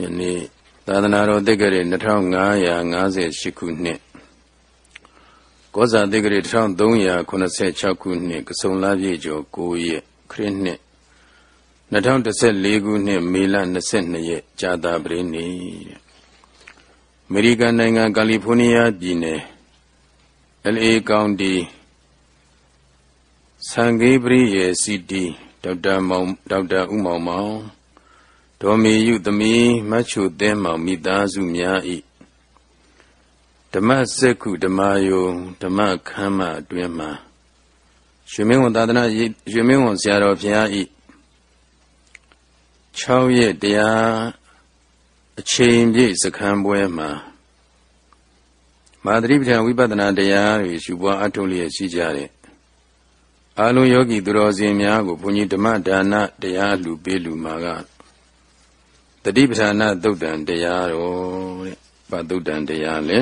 ယနေ့သာသနာတော်တက္ကရာ2558ခုနှစ်ကောဇာတက္ကရာ1386ခုနှစ်ကဆုံလပြည့်ကျော်9ရက်ခရစ်နှစ်2014ခုနှစ်မေလ22ရက်ကြာတာပရိနေအမေရိကန်နိုင်ငံကယ်လီဖိုးနီးယားပြည်နယ် LA ကောင်တီဆန်ဂေးပရိယေစီတီဒေါက်တာမောင်ဒေါက်တာဦးမောင်မောင် ဒေါ်မေယုသမီးမချုသင်းမောင်မိသားစုများဤဓမ္မစက္ခုဓမ္မယုံဓမ္မခမ်းမအတွင်မှာရွှေမင်းဝန်သာသနာရွှေမင်းဝန်ဆရာတော်ဘုရားဤ6ရက်တရားအချိန်ပြည့်စခန်းပွဲမှာမာသတိပဋ္ဌာန်ဝိပဿနာတရားတွေရှုပွားအထုတ်လျက်ရှိကြတဲ့အာလုံးယောဂီသူတော်စင်များကိုဘုန်းကြီးဓမ္မဒါနတရားလူပေးလူမှာက တတိပဌာနာသုတ်တံတရားတော်တဲ့ဗသုတ်တံတရားလေ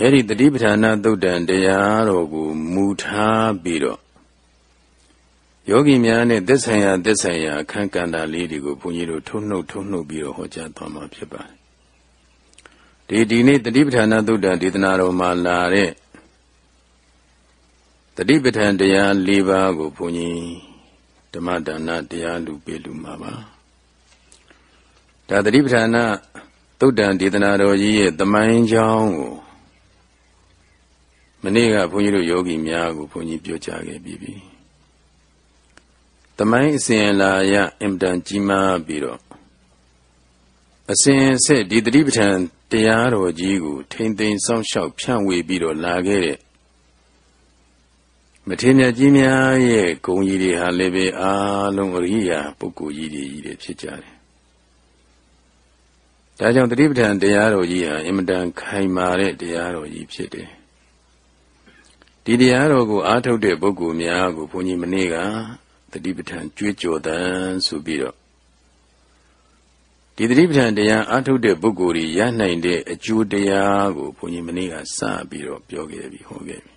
အဲ့ဒီတတိပဌာနာသုတ်တံတရားတော်ကိုမူထားပြီးတော့ယောဂီများနဲ့သက်ဆိုင်ရာသက်ဆိုင်ရာအခန်းကဏ္ဍလေးတွေကိုဘုန်းကြီးတို့ထုံနှုတ်ထုံနှုတ်ပြီးတော့ဟောကြားသွားမှာဖြစ်ပါတယ်ဒီဒီနေ့တတိပဌာနာသုတ်တံဒေသနာတော်မှာလာတဲ့တတိပဌံတရား၄ပါးကိုဘုန်းကြီး ဓမ္မဒါနတရားလူပေးလူမှာပါဒါတတိပဌာနာသုတ်တံဒေသနာတော်ကြီးရဲ့တမိုင်းကြောင်းကိုမနေ့ကဘုန်းကြီးတို့ယောဂီများကိုဘုန်းကြီးပြောကြားခဲ့ပြီးပြီတမိုင်းအစဉ်လာရအင်တန်ကြီးမားပြီးတော့အစဉ်ဆက်ဒီတတိပဌံတရားတော်ကြီးကိုထိမ့်သိမ်းစောင့်ရှောက်ဖြန့်ဝေပြီးတော့လာခဲ့တဲ့ မထေရမြတ်ကြီးများရဲ့ဂုံကြီးတွေဟာလည်းပဲအားလုံးအရိယာပုဂ္ဂိုလ်ကြီးတွေကြီးတွေဖြစ်ကြတယ်။ဒါကြောင့်တတိပဋ္ဌာန်တရားတော်ကြီးဟာအင်မတန်ခိုင်မာတဲ့တရားတော်ကြီးဖြစ်တယ်။ဒီတရားတော်ကိုအားထုတ်တဲ့ပုဂ္ဂိုလ်များကိုဘုန်းကြီးမနေ့ကတတိပဋ္ဌာန်ကြွေးကြော်တန်းဆိုပြီးတော့ဒီတတိပဋ္ဌာန်တရားအားထုတ်တဲ့ပုဂ္ဂိုလ်ကြီးရနိုင်တဲ့အကျိုးတရားကိုဘုန်းကြီးမနေ့ကစပြီးတော့ပြောခဲ့ပြီဟောခဲ့ပြီ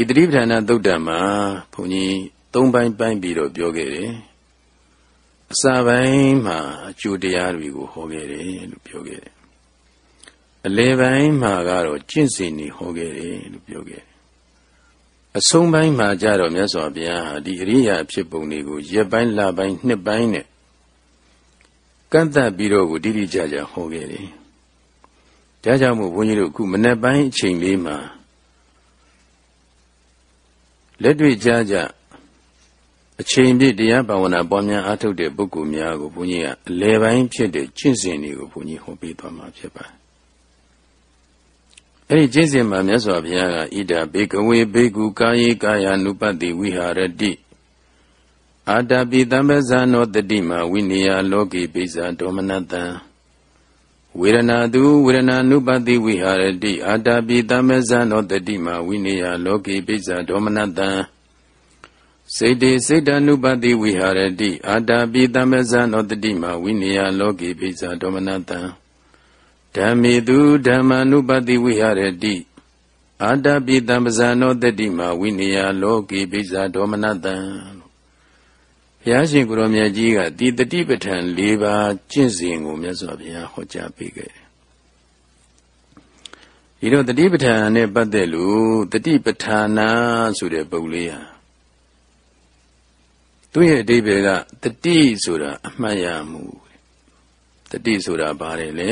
ဒီတတိပဌာနာသုတ်တံမှာဘုန်းကြီးသုံးပိုင်းပိုင်းပြီးတော့ပြောခဲ့တယ်အစာပိုင်းမှာအကျိုးတရားတွေကိုဟောခဲ့တယ်လို့ပြောခဲ့တယ်အလယ်ပိုင်းမှာကတော့ကျင့်စဉ်တွေဟောခဲ့တယ်လို့ပြောခဲ့တယ်အဆုံးပိုင်းမှာကြတော့မြတ်စွာဘုရားဟာဒီအရိယာဖြစ်ပုံတွေကိုရက်ပိုင်းလပိုင်းနှစ်ပိုင်းနဲ့ကန့်သတ်ပြီးတော့ကိုတိတိကျကျဟောခဲ့တယ်ဒါကြောင့်မို့ဘုန်းကြီးတို့အခုမနေ့ပိုင်းအချိန်လေးမှာ လက်တွေ့ကြကြအချိန်ပြည့်တရားဘာဝနာပွားများအားထုတ်တဲ့ပုဂ္ဂိုလ်များကိုဘုန်းကြီးကအလယ်ပိုင်းဖြစ်တဲ့ကျင့်စဉ်တွေကိုဘုန်းကြီးဟောပေးသွားမှာဖြစ်ပါတယ်။အဲဒီကျင့်စဉ်မှာမြတ်စွာဘုရားကဣဒာဘေကဝေဘေကုကာယေကာယ ानु ပတိဝိဟာရတိအာတပိတံပဇာနောတတိမဝိနည်းလောကေပိဇာဒေါမနတံ ဝေဒနာတုဝေဒနာနုပတိဝိဟာရတိအာတာပိတမေဇံသောတတိမဝိနေယလောကေပိစ္ဆာဒေါမနတံစေတေစေတ ानु ပတိဝိဟာရတိအာတာပိတမေဇံသောတတိမဝိနေယလောကေပိစ္ဆာဒေါမနတံဓမ္မေတုဓမ္မာနုပတိဝိဟာရတိအာတာပိတမေဇံသောတတိမဝိနေယလောကေပိစ္ဆာဒေါမနတံဘု ရားရှင်ကိုရောမြတ်ကြီးကဒီတတိပဋ္ဌာန်၄ပါးကျင့်စဉ်ကိုမြတ်စွာဘုရားဟောကြားပေးခဲ့တယ်။ဒီတော့တတိပဋ္ဌာန်နဲ့ပတ်သက်လို့တတိပဋ္ဌာနာဆိုတဲ့ပုဂ္ဂလေးဟာသူ့ရဲ့အဓိပ္ပာယ်ကတတိဆိုတာအမှတ်ရမှုတတိဆိုတာဘာလဲလဲ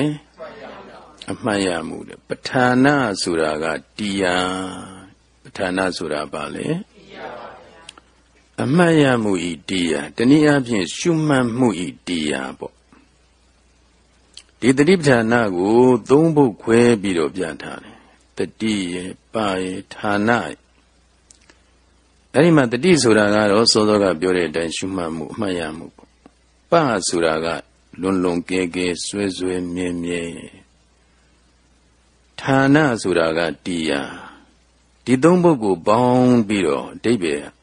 အမှတ်ရမှုတဲ့ပဋ္ဌာနာဆိုတာကတရားပဋ္ဌာနာဆိုတာဘာလဲ အမှတ်ရမှုဤတရားတနည်းအားဖြင့်ရှုမှတ်မှုဤတရားပေါ့ဒီတတိပဌာနာကိုသုံးဖို့ခွဲပြီးတော့ပြထားတယ်တတိရဲ့ပါရဲ့ဌာနရဲ့အဲ့ဒီမှာတတိဆိုတာကတော့စောစောကပြောတဲ့အတိုင်းရှုမှတ်မှုအမှတ်ရမှုပေါ့ပဆိုတာကလွန်လွန်ကဲကဲဆွဲဆွဲမြဲမြဲဌာနဆိုတာကတရားဒီသုံးပုဂ္ဂိုလ်ပေါင်းပြီးတော့အဓိပ္ပာယ်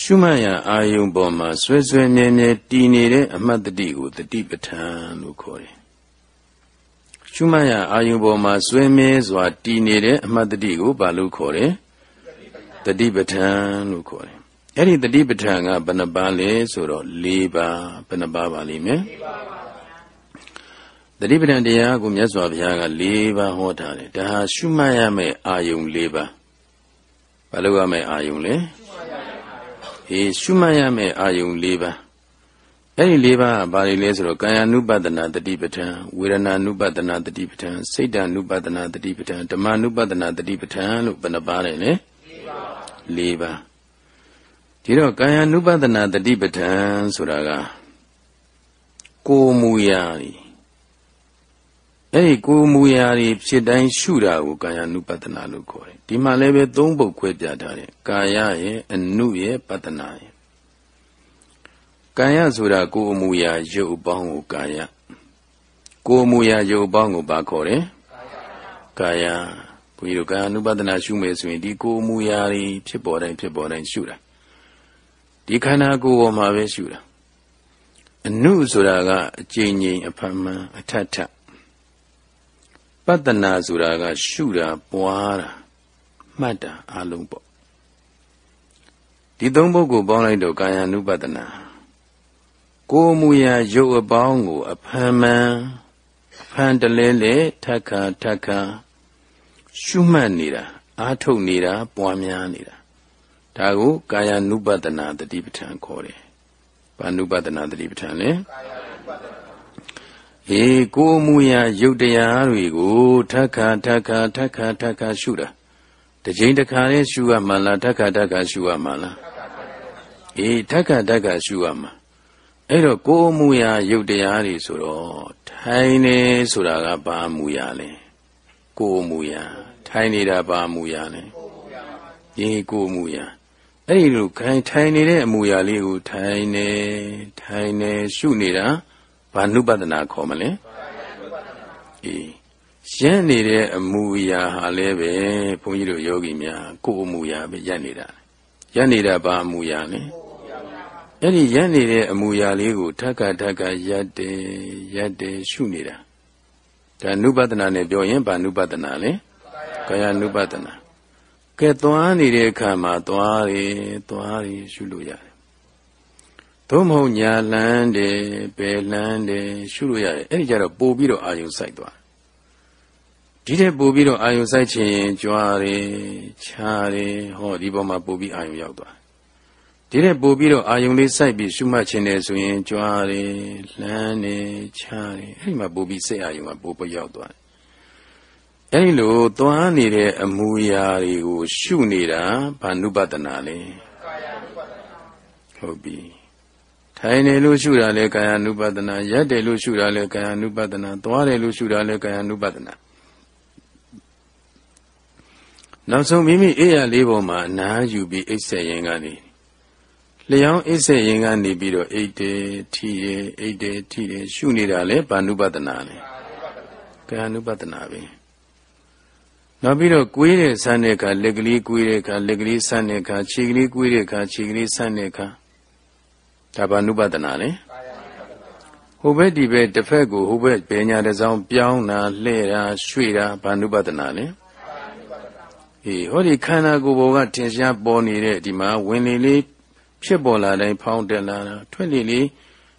ရှုမှတ်ရအာယုံပေါ်မှာဆွဲဆွဲမြဲမြဲတည်နေတဲ့အမှတ်တတိကိုတတိပဋ္ဌာန်လို့ခေါ်တယ်။ရှုမှတ်ရအာယုံပေါ်မှာဆွဲမြဲစွာတည်နေတဲ့အမှတ်တတိကိုဘာလို့ခေါ်တယ်။တတိပဋ္ဌာန်လို့ခေါ်တယ်အဲ့ဒီတတိပဋ္ဌာန်ကဘယ်နှပါလဲဆိုတော့၄ပါးဘယ်နှပါပါလိမ့်မယ်၄ပါးပါတတိပဋ္ဌာန်တရားကိုမြတ်စွာဘုရားက၄ပါးဟောထားတယ်ဒါဟာရှုမှတ်ရမယ့်အာယုံ၄ပါးဘာလို့ရမယ့်အာယုံလဲ အေးရှုမှတ်ရမယ့်အာယုံ၄ပါးအဲ့ဒီ၄ပါးကဘာတွေလဲဆိုတော့ကာယ ानु ပဒနာတတိပဋ္ဌာန်ဝေဒနာ ानु ပဒနာတတိပဋ္ဌာန်စိတ်တ ानु ပဒနာတတိပဋ္ဌာန်ဓမ္မ ानु ပဒနာတတိပဋ္ဌာန်လို့ဘယ်နှပါးလဲလဲ၄ပါးဒီတော့ကာယ ानु ပဒနာတတိပဋ္ဌာန်ဆိုတာကကိုမူရာကြီးအဲ့ဒီကိုမူရာကြီးဖြစ်တိုင်းရှုတာကိုကာယ ानु ပဒနာလို့ခေါ်တယ် ် ဒီမှာလည်းပဲသုံးပုတ်ခွဲပြထားတယ်ကာယရဲ့အနုရဲ့ပဒနာရဲ့ကာယဆိုတာကိုအမူအရာရုပ်အပေါင်းကိုကာယကိုအမူအရာရုပ်အပေါင်းကိုဘာခေါ်လဲကာယဘုရားတို့ကာယ ानु ပဒနာရှုမယ်ဆိုရင်ဒီကိုအမူအရာတွေဖြစ်ပေါ်တိုင်းဖြစ်ပေါ်တိုင်းရှုတာဒီခန္ဓာကိုယ်ပေါ်မှာပဲရှုတာအနုဆိုတာကအကျဉ်းချင်းအဖမှန်အထက်ထပတ္တနာဆိုတာကရှုတာပွားတာ မှတ်တာအလုံးပေါ့ဒီသုံးပုဂ္ဂိုလ်ပေါင်းလိုက်တော့ကာယ ानु ပဒနာကိုမူရာရုပ်အပေါင်းကိုအဖန်မှန်အဖန်တလဲလဲထက်ခါထက်ခါရှုမှတ်နေတာအာထုတ်နေတာပွားများနေတာဒါကိုကာယ ानु ပဒနာတတိပဋ္ဌာန်ခေါ်တယ်။ဘာ ानु ပဒနာတတိပဋ္ဌာန်လဲ။အေးကိုမူရာရုပ်တရားတွေကိုထက်ခါထက်ခါထက်ခါထက်ခါရှုတာ တကြိမ်တစ်ခါလေးရှုရမှလားထက်ခါထက်ခါရှုရမှလားအေးထက်ခါထက်ခါရှုရမှာအဲ့တော့ကိုယ်မူရာရုပ်တရားတွေဆိုတော့ထိုင်နေဆိုတာကဘာမူရာလဲကိုယ်မူရာထိုင်နေတာဘာမူရာလဲဒီကိုယ်မူရာအဲ့ဒီလိုခိုင်ထိုင်နေတဲ့အမူအရာလေးကိုထိုင်နေထိုင်နေရှုနေတာဘာနုပဒနာခေါ်မလဲအေး ရင့်နေတဲ့အမူအရာဟာလည်းပဲဘုန်းကြီးတို့ယောဂီများကိုယ်အမူအရာပဲရင့်နေတာရင့်နေတာဘာအမူအရာလဲအဲ့ဒီရက်နေတဲ့အမူအရာလေးကိုထက်ကထက်ကရက်တယ်ရက်တယ်ရှုနေတာဒါနုပဒနာနဲ့ပြောရင်ဘာနုပဒနာလဲကာယနုပဒနာကဲသွားနေတဲ့အခါမှာသွားတယ်သွားတယ်ရှုလို့ရတယ်သို့မဟုတ်ညာလန်းတယ်ပယ်လန်းတယ်ရှုလို့ရတယ်အဲ့ဒီကြတော့ပို့ပြီးတော့အာယုံစိုက်သွား ဒီတဲ့ပို့ပြီးတော့အာယုံစိုက်ခြင်းကြွားတယ်ခြားတယ်ဟောဒီပေါ်မှာပို့ပြီးအာယုံရောက်သွားဒီတဲ့ပို့ပြီးတော့အာယုံလေးစိုက်ပြီးရှုမှတ်ခြင်းတယ်ဆိုရင်ကြွားတယ်လှမ်းတယ်ချားတယ်အဲ့ဒီမှာပို့ပြီးစိတ်အာယုံကပို့ပရောက်သွားတယ်အဲ့ဒီလိုသွားနေတဲ့အမူအရာတွေကိုရှုနေတာဘာနုပဒနာလဲဟုတ်ပြီထိုင်နေလို့ရှုတာလဲကာယ ानु ပဒနာရက်တယ်လို့ရှုတာလဲကာယ ानु ပဒနာသွားတယ်လို့ရှုတာလဲကာယ ानु ပဒနာ နောက်ဆုံးမိမိအိယာလေးပေါ်မှာအနားယူပြီးအိပ်ဆက်ရင်ကနေလျောင်းအိဆက်ရင်ကနေပြီးတော့အိတ်တယ်ထီတယ်အိတ်တယ်ထီတယ်ရှုနေတာလေဘာနုပဒနာလေကာနုပဒနာပဲနောက်ပြီးတော့ကိုွေးတဲ့ဆန်းတဲ့အခါလက်ကလေးကိုွေးတဲ့အခါလက်ကလေးဆန်းတဲ့အခါခြေကလေးကိုွေးတဲ့အခါခြေကလေးဆန်းတဲ့အခါဒါဘာနုပဒနာလေဟိုဘက်ဒီဘက်တစ်ဖက်ကိုဟိုဘက်ပညာတစ်စောင်းပြောင်းတာလှဲ့တာရွှေ့တာဘာနုပဒနာလေ အေးဟောဒီခန္ဓာကိုယ်ပေါ်ကထင်ရှားပေါ်နေတဲ့ဒီမှာဝင်လေလေးဖြစ်ပေါ်လာတိုင်းဖောင်းတက်လာတာထွက်လေလေ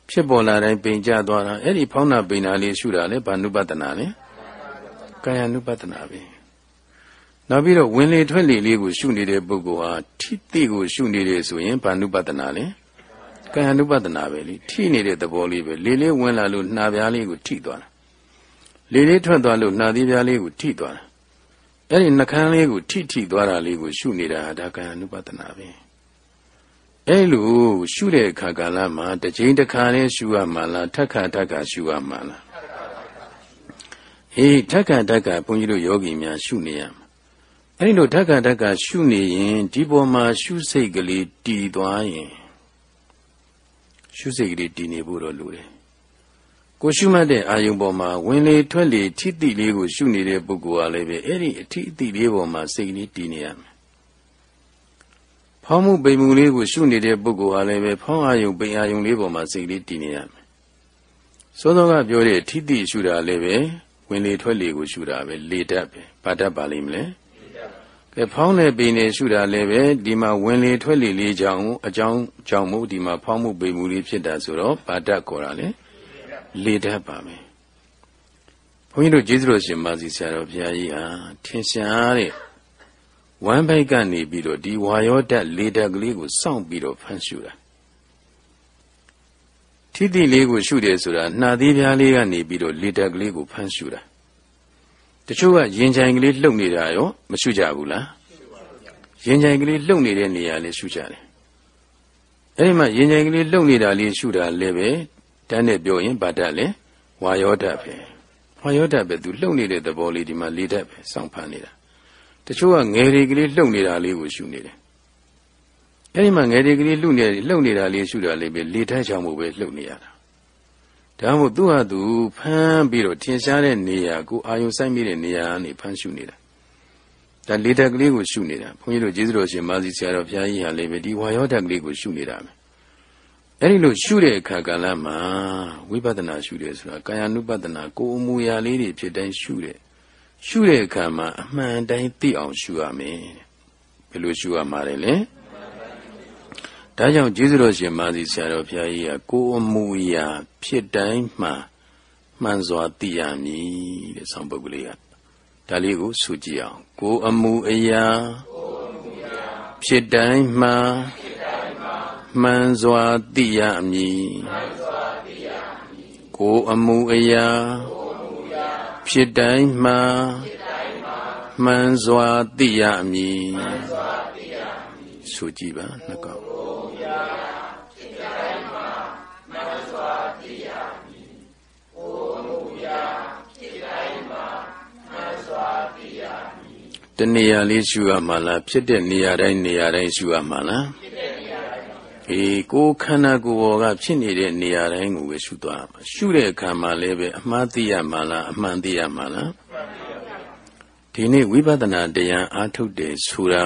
ဖြစ်ပေါ်လာတိုင်းပိန်ကျသွားတာအဲ့ဒီဖောင်းတာပိန်တာလေးရှုတာလေဘာနုပဒနာလဲကာယ ानु ပဒနာပဲနောက်ပြီးတော့ဝင်လေထွက်လေလေးကိုရှုနေတဲ့ပုဂ္ဂိုလ်ဟာထိတိကိုရှုနေတယ်ဆိုရင်ဘာနုပဒနာလဲကာယ ानु ပဒနာပဲလေထိနေတဲ့သဘောလေးပဲလေလေးဝင်လာလို့နှာပြားလေးကိုထိသွားတာလေလေးထွက်သွားလို့နှာသီးပြားလေးကိုထိသွားတာ အဲ့ဒီနှကန်းလေးကိုထိထိသွားတာလေးကိုရှုနေတာဒါကာယ ानु ပဒနာပဲအဲ့လိုရှုတဲ့အခါကာလမှာတစ်ချိန်တစ်ခါလေးရှုရမှာလားထက်ခါထက်ခါရှုရမှာလားအေးထက်ခါထက်ခါဘုန်းကြီးတို့ယောဂီများရှုနေရမှာအဲ့လိုထက်ခါထက်ခါရှုနေရင်ဒီပေါ်မှာရှုစိတ်ကလေးတည်သွားရင်ရှုစိတ်ကလေးတည်နေဖို့တော့လိုတယ် ကိုရှုမှတ်တဲ့အာယုံပေါ်မှာဝင်လေထွက်လေထိတိလေးကိုရှုနေတဲ့ပုဂ္ဂိုလ်ကလည်းပဲအဲ့ဒီအထိအတိလေးပေါ်မှာစိတ်ကလေးတည်နေရမယ်ဖောင်းမှုပိန်မှုလေးကိုရှုနေတဲ့ပုဂ္ဂိုလ်ဟာလည်းပဲဖောင်းအာယုံပိန်အာယုံလေးပေါ်မှာစိတ်လေးတည်နေရမယ်။သောသောကပြောတဲ့ထိတိရှုတာလည်းပဲဝင်လေထွက်လေကိုရှုတာပဲလေတတ်ပဲဘာတတ်ပါလိမ့်မလဲကဲဖောင်းတဲ့ပိန်နေရှုတာလည်းပဲဒီမှာဝင်လေထွက်လေလေးကြောင့်အကြောင်းကြောင့်မို့ဒီမှာဖောင်းမှုပိန်မှုလေးဖြစ်တာဆိုတော့ဗာတတ်ခေါ်တာလေ လေတတ်ပါမယ်ဘုန်းကြီးတို့ကျေးဇူးတော်ရှင်မာစီဆရာတော်ဘုရားကြီးဟာထင်ရှားတဲ့ဝမ်းဘိုက်ကနေပြီးတော့ဒီဝါယောဓာတ်လေဓာတ်ကလေးကိုစောင့်ပြီးတော့ဖန်ရှုတာထိတိလေးကိုရှုတယ်ဆိုတာနှာသီးပြားလေးကနေပြီးတော့လေဓာတ်ကလေးကိုဖန်ရှုတာတချို့ကရင်ကြိုင်ကလေးလှုပ်နေတာရောမရှုကြဘူးလားရင်ကြိုင်ကလေးလှုပ်နေတဲ့နေရာလေးရှုကြတယ်အဲဒီမှာရင်ကြိုင်ကလေးလှုပ်နေတာလေးရှုတာလည်းပဲ တန်းနဲ့ပြောရင်ဗာတတ်လေဝါယောဓာတ်ပဲဝါယောဓာတ်ပဲသူလှုပ်နေတဲ့သဘောလေးဒီမှာလေဓာတ်ပဲစောင့်ဖန်နေတာတချို့ကငယ်တွေကလေးလှုပ်နေတာလေးကိုရှုနေတယ်အဲဒီမှာငယ်တွေကလေးလှုပ်နေလှုပ်နေတာလေးရှုတာလေးပဲလေဓာတ်ချောင်မှုပဲလှုပ်နေရတာဒါမှမဟုတ်သူ့ဟာသူဖမ်းပြီးတော့ထင်ရှားတဲ့နေရာကိုအာယုံဆိုင်မိတဲ့နေရာကနေဖမ်းရှုနေတာဒါလေဓာတ်ကလေးကိုရှုနေတာဘုန်းကြီးတို့ကျေးဇူးတော်ရှင်မာစီဆရာတော်ဘုရားကြီးဟာလည်းပဲဒီဝါယောဓာတ်ကလေးကိုရှုနေတာပဲ အဲ့ဒီလိုရှုတဲ့အခါကလည်းမှာဝိပဿနာရှုတယ်ဆိုတာကာယ ानु ပဒနာကိုယ်အမူအရာလေးတွေဖြစ်တိုင်းရှုတဲ့ရှုတဲ့အခါမှာအမှန်တိုင်းသိအောင်ရှုရမယ်ဘယ်လိုရှုရမှာလဲလဲဒါကြောင့်ကျေးဇူးတော်ရှင်မာစီဆရာတော်ဘုရားကြီးကကိုယ်အမူအရာဖြစ်တိုင်းမှမှန်စွာသိရမည်တဲ့ဆောင်းပုဒ်ကလေးကဒါလေးကိုဆိုကြည့်အောင်ကိုယ်အမူအရာဖြစ်တိုင်းမှ မှန်စွာသိရမည်ကိုယ်အမူအရာဖြစ်တိုင်းမှမှန်စွာသိရမည်ဆိုကြည့်ပါနှကောတနေရာလေးရှုရမှာလားဖြစ်တဲ့နေရာတိုင်းနေရာတိုင်းရှုရမှာလား အေးကိုခန္ဓာကိုယ်ပေါ်ကဖြစ်နေတဲ့နေရာတိုင်းကိုပဲရှုသွားမှာရှုတဲ့အခါမှာလည်းပဲအမှားသိရမှာလားအမှန်သိရမှာလားဒီနေ့ဝိပဿနာတရားအားထုတ်တယ်ဆိုတာ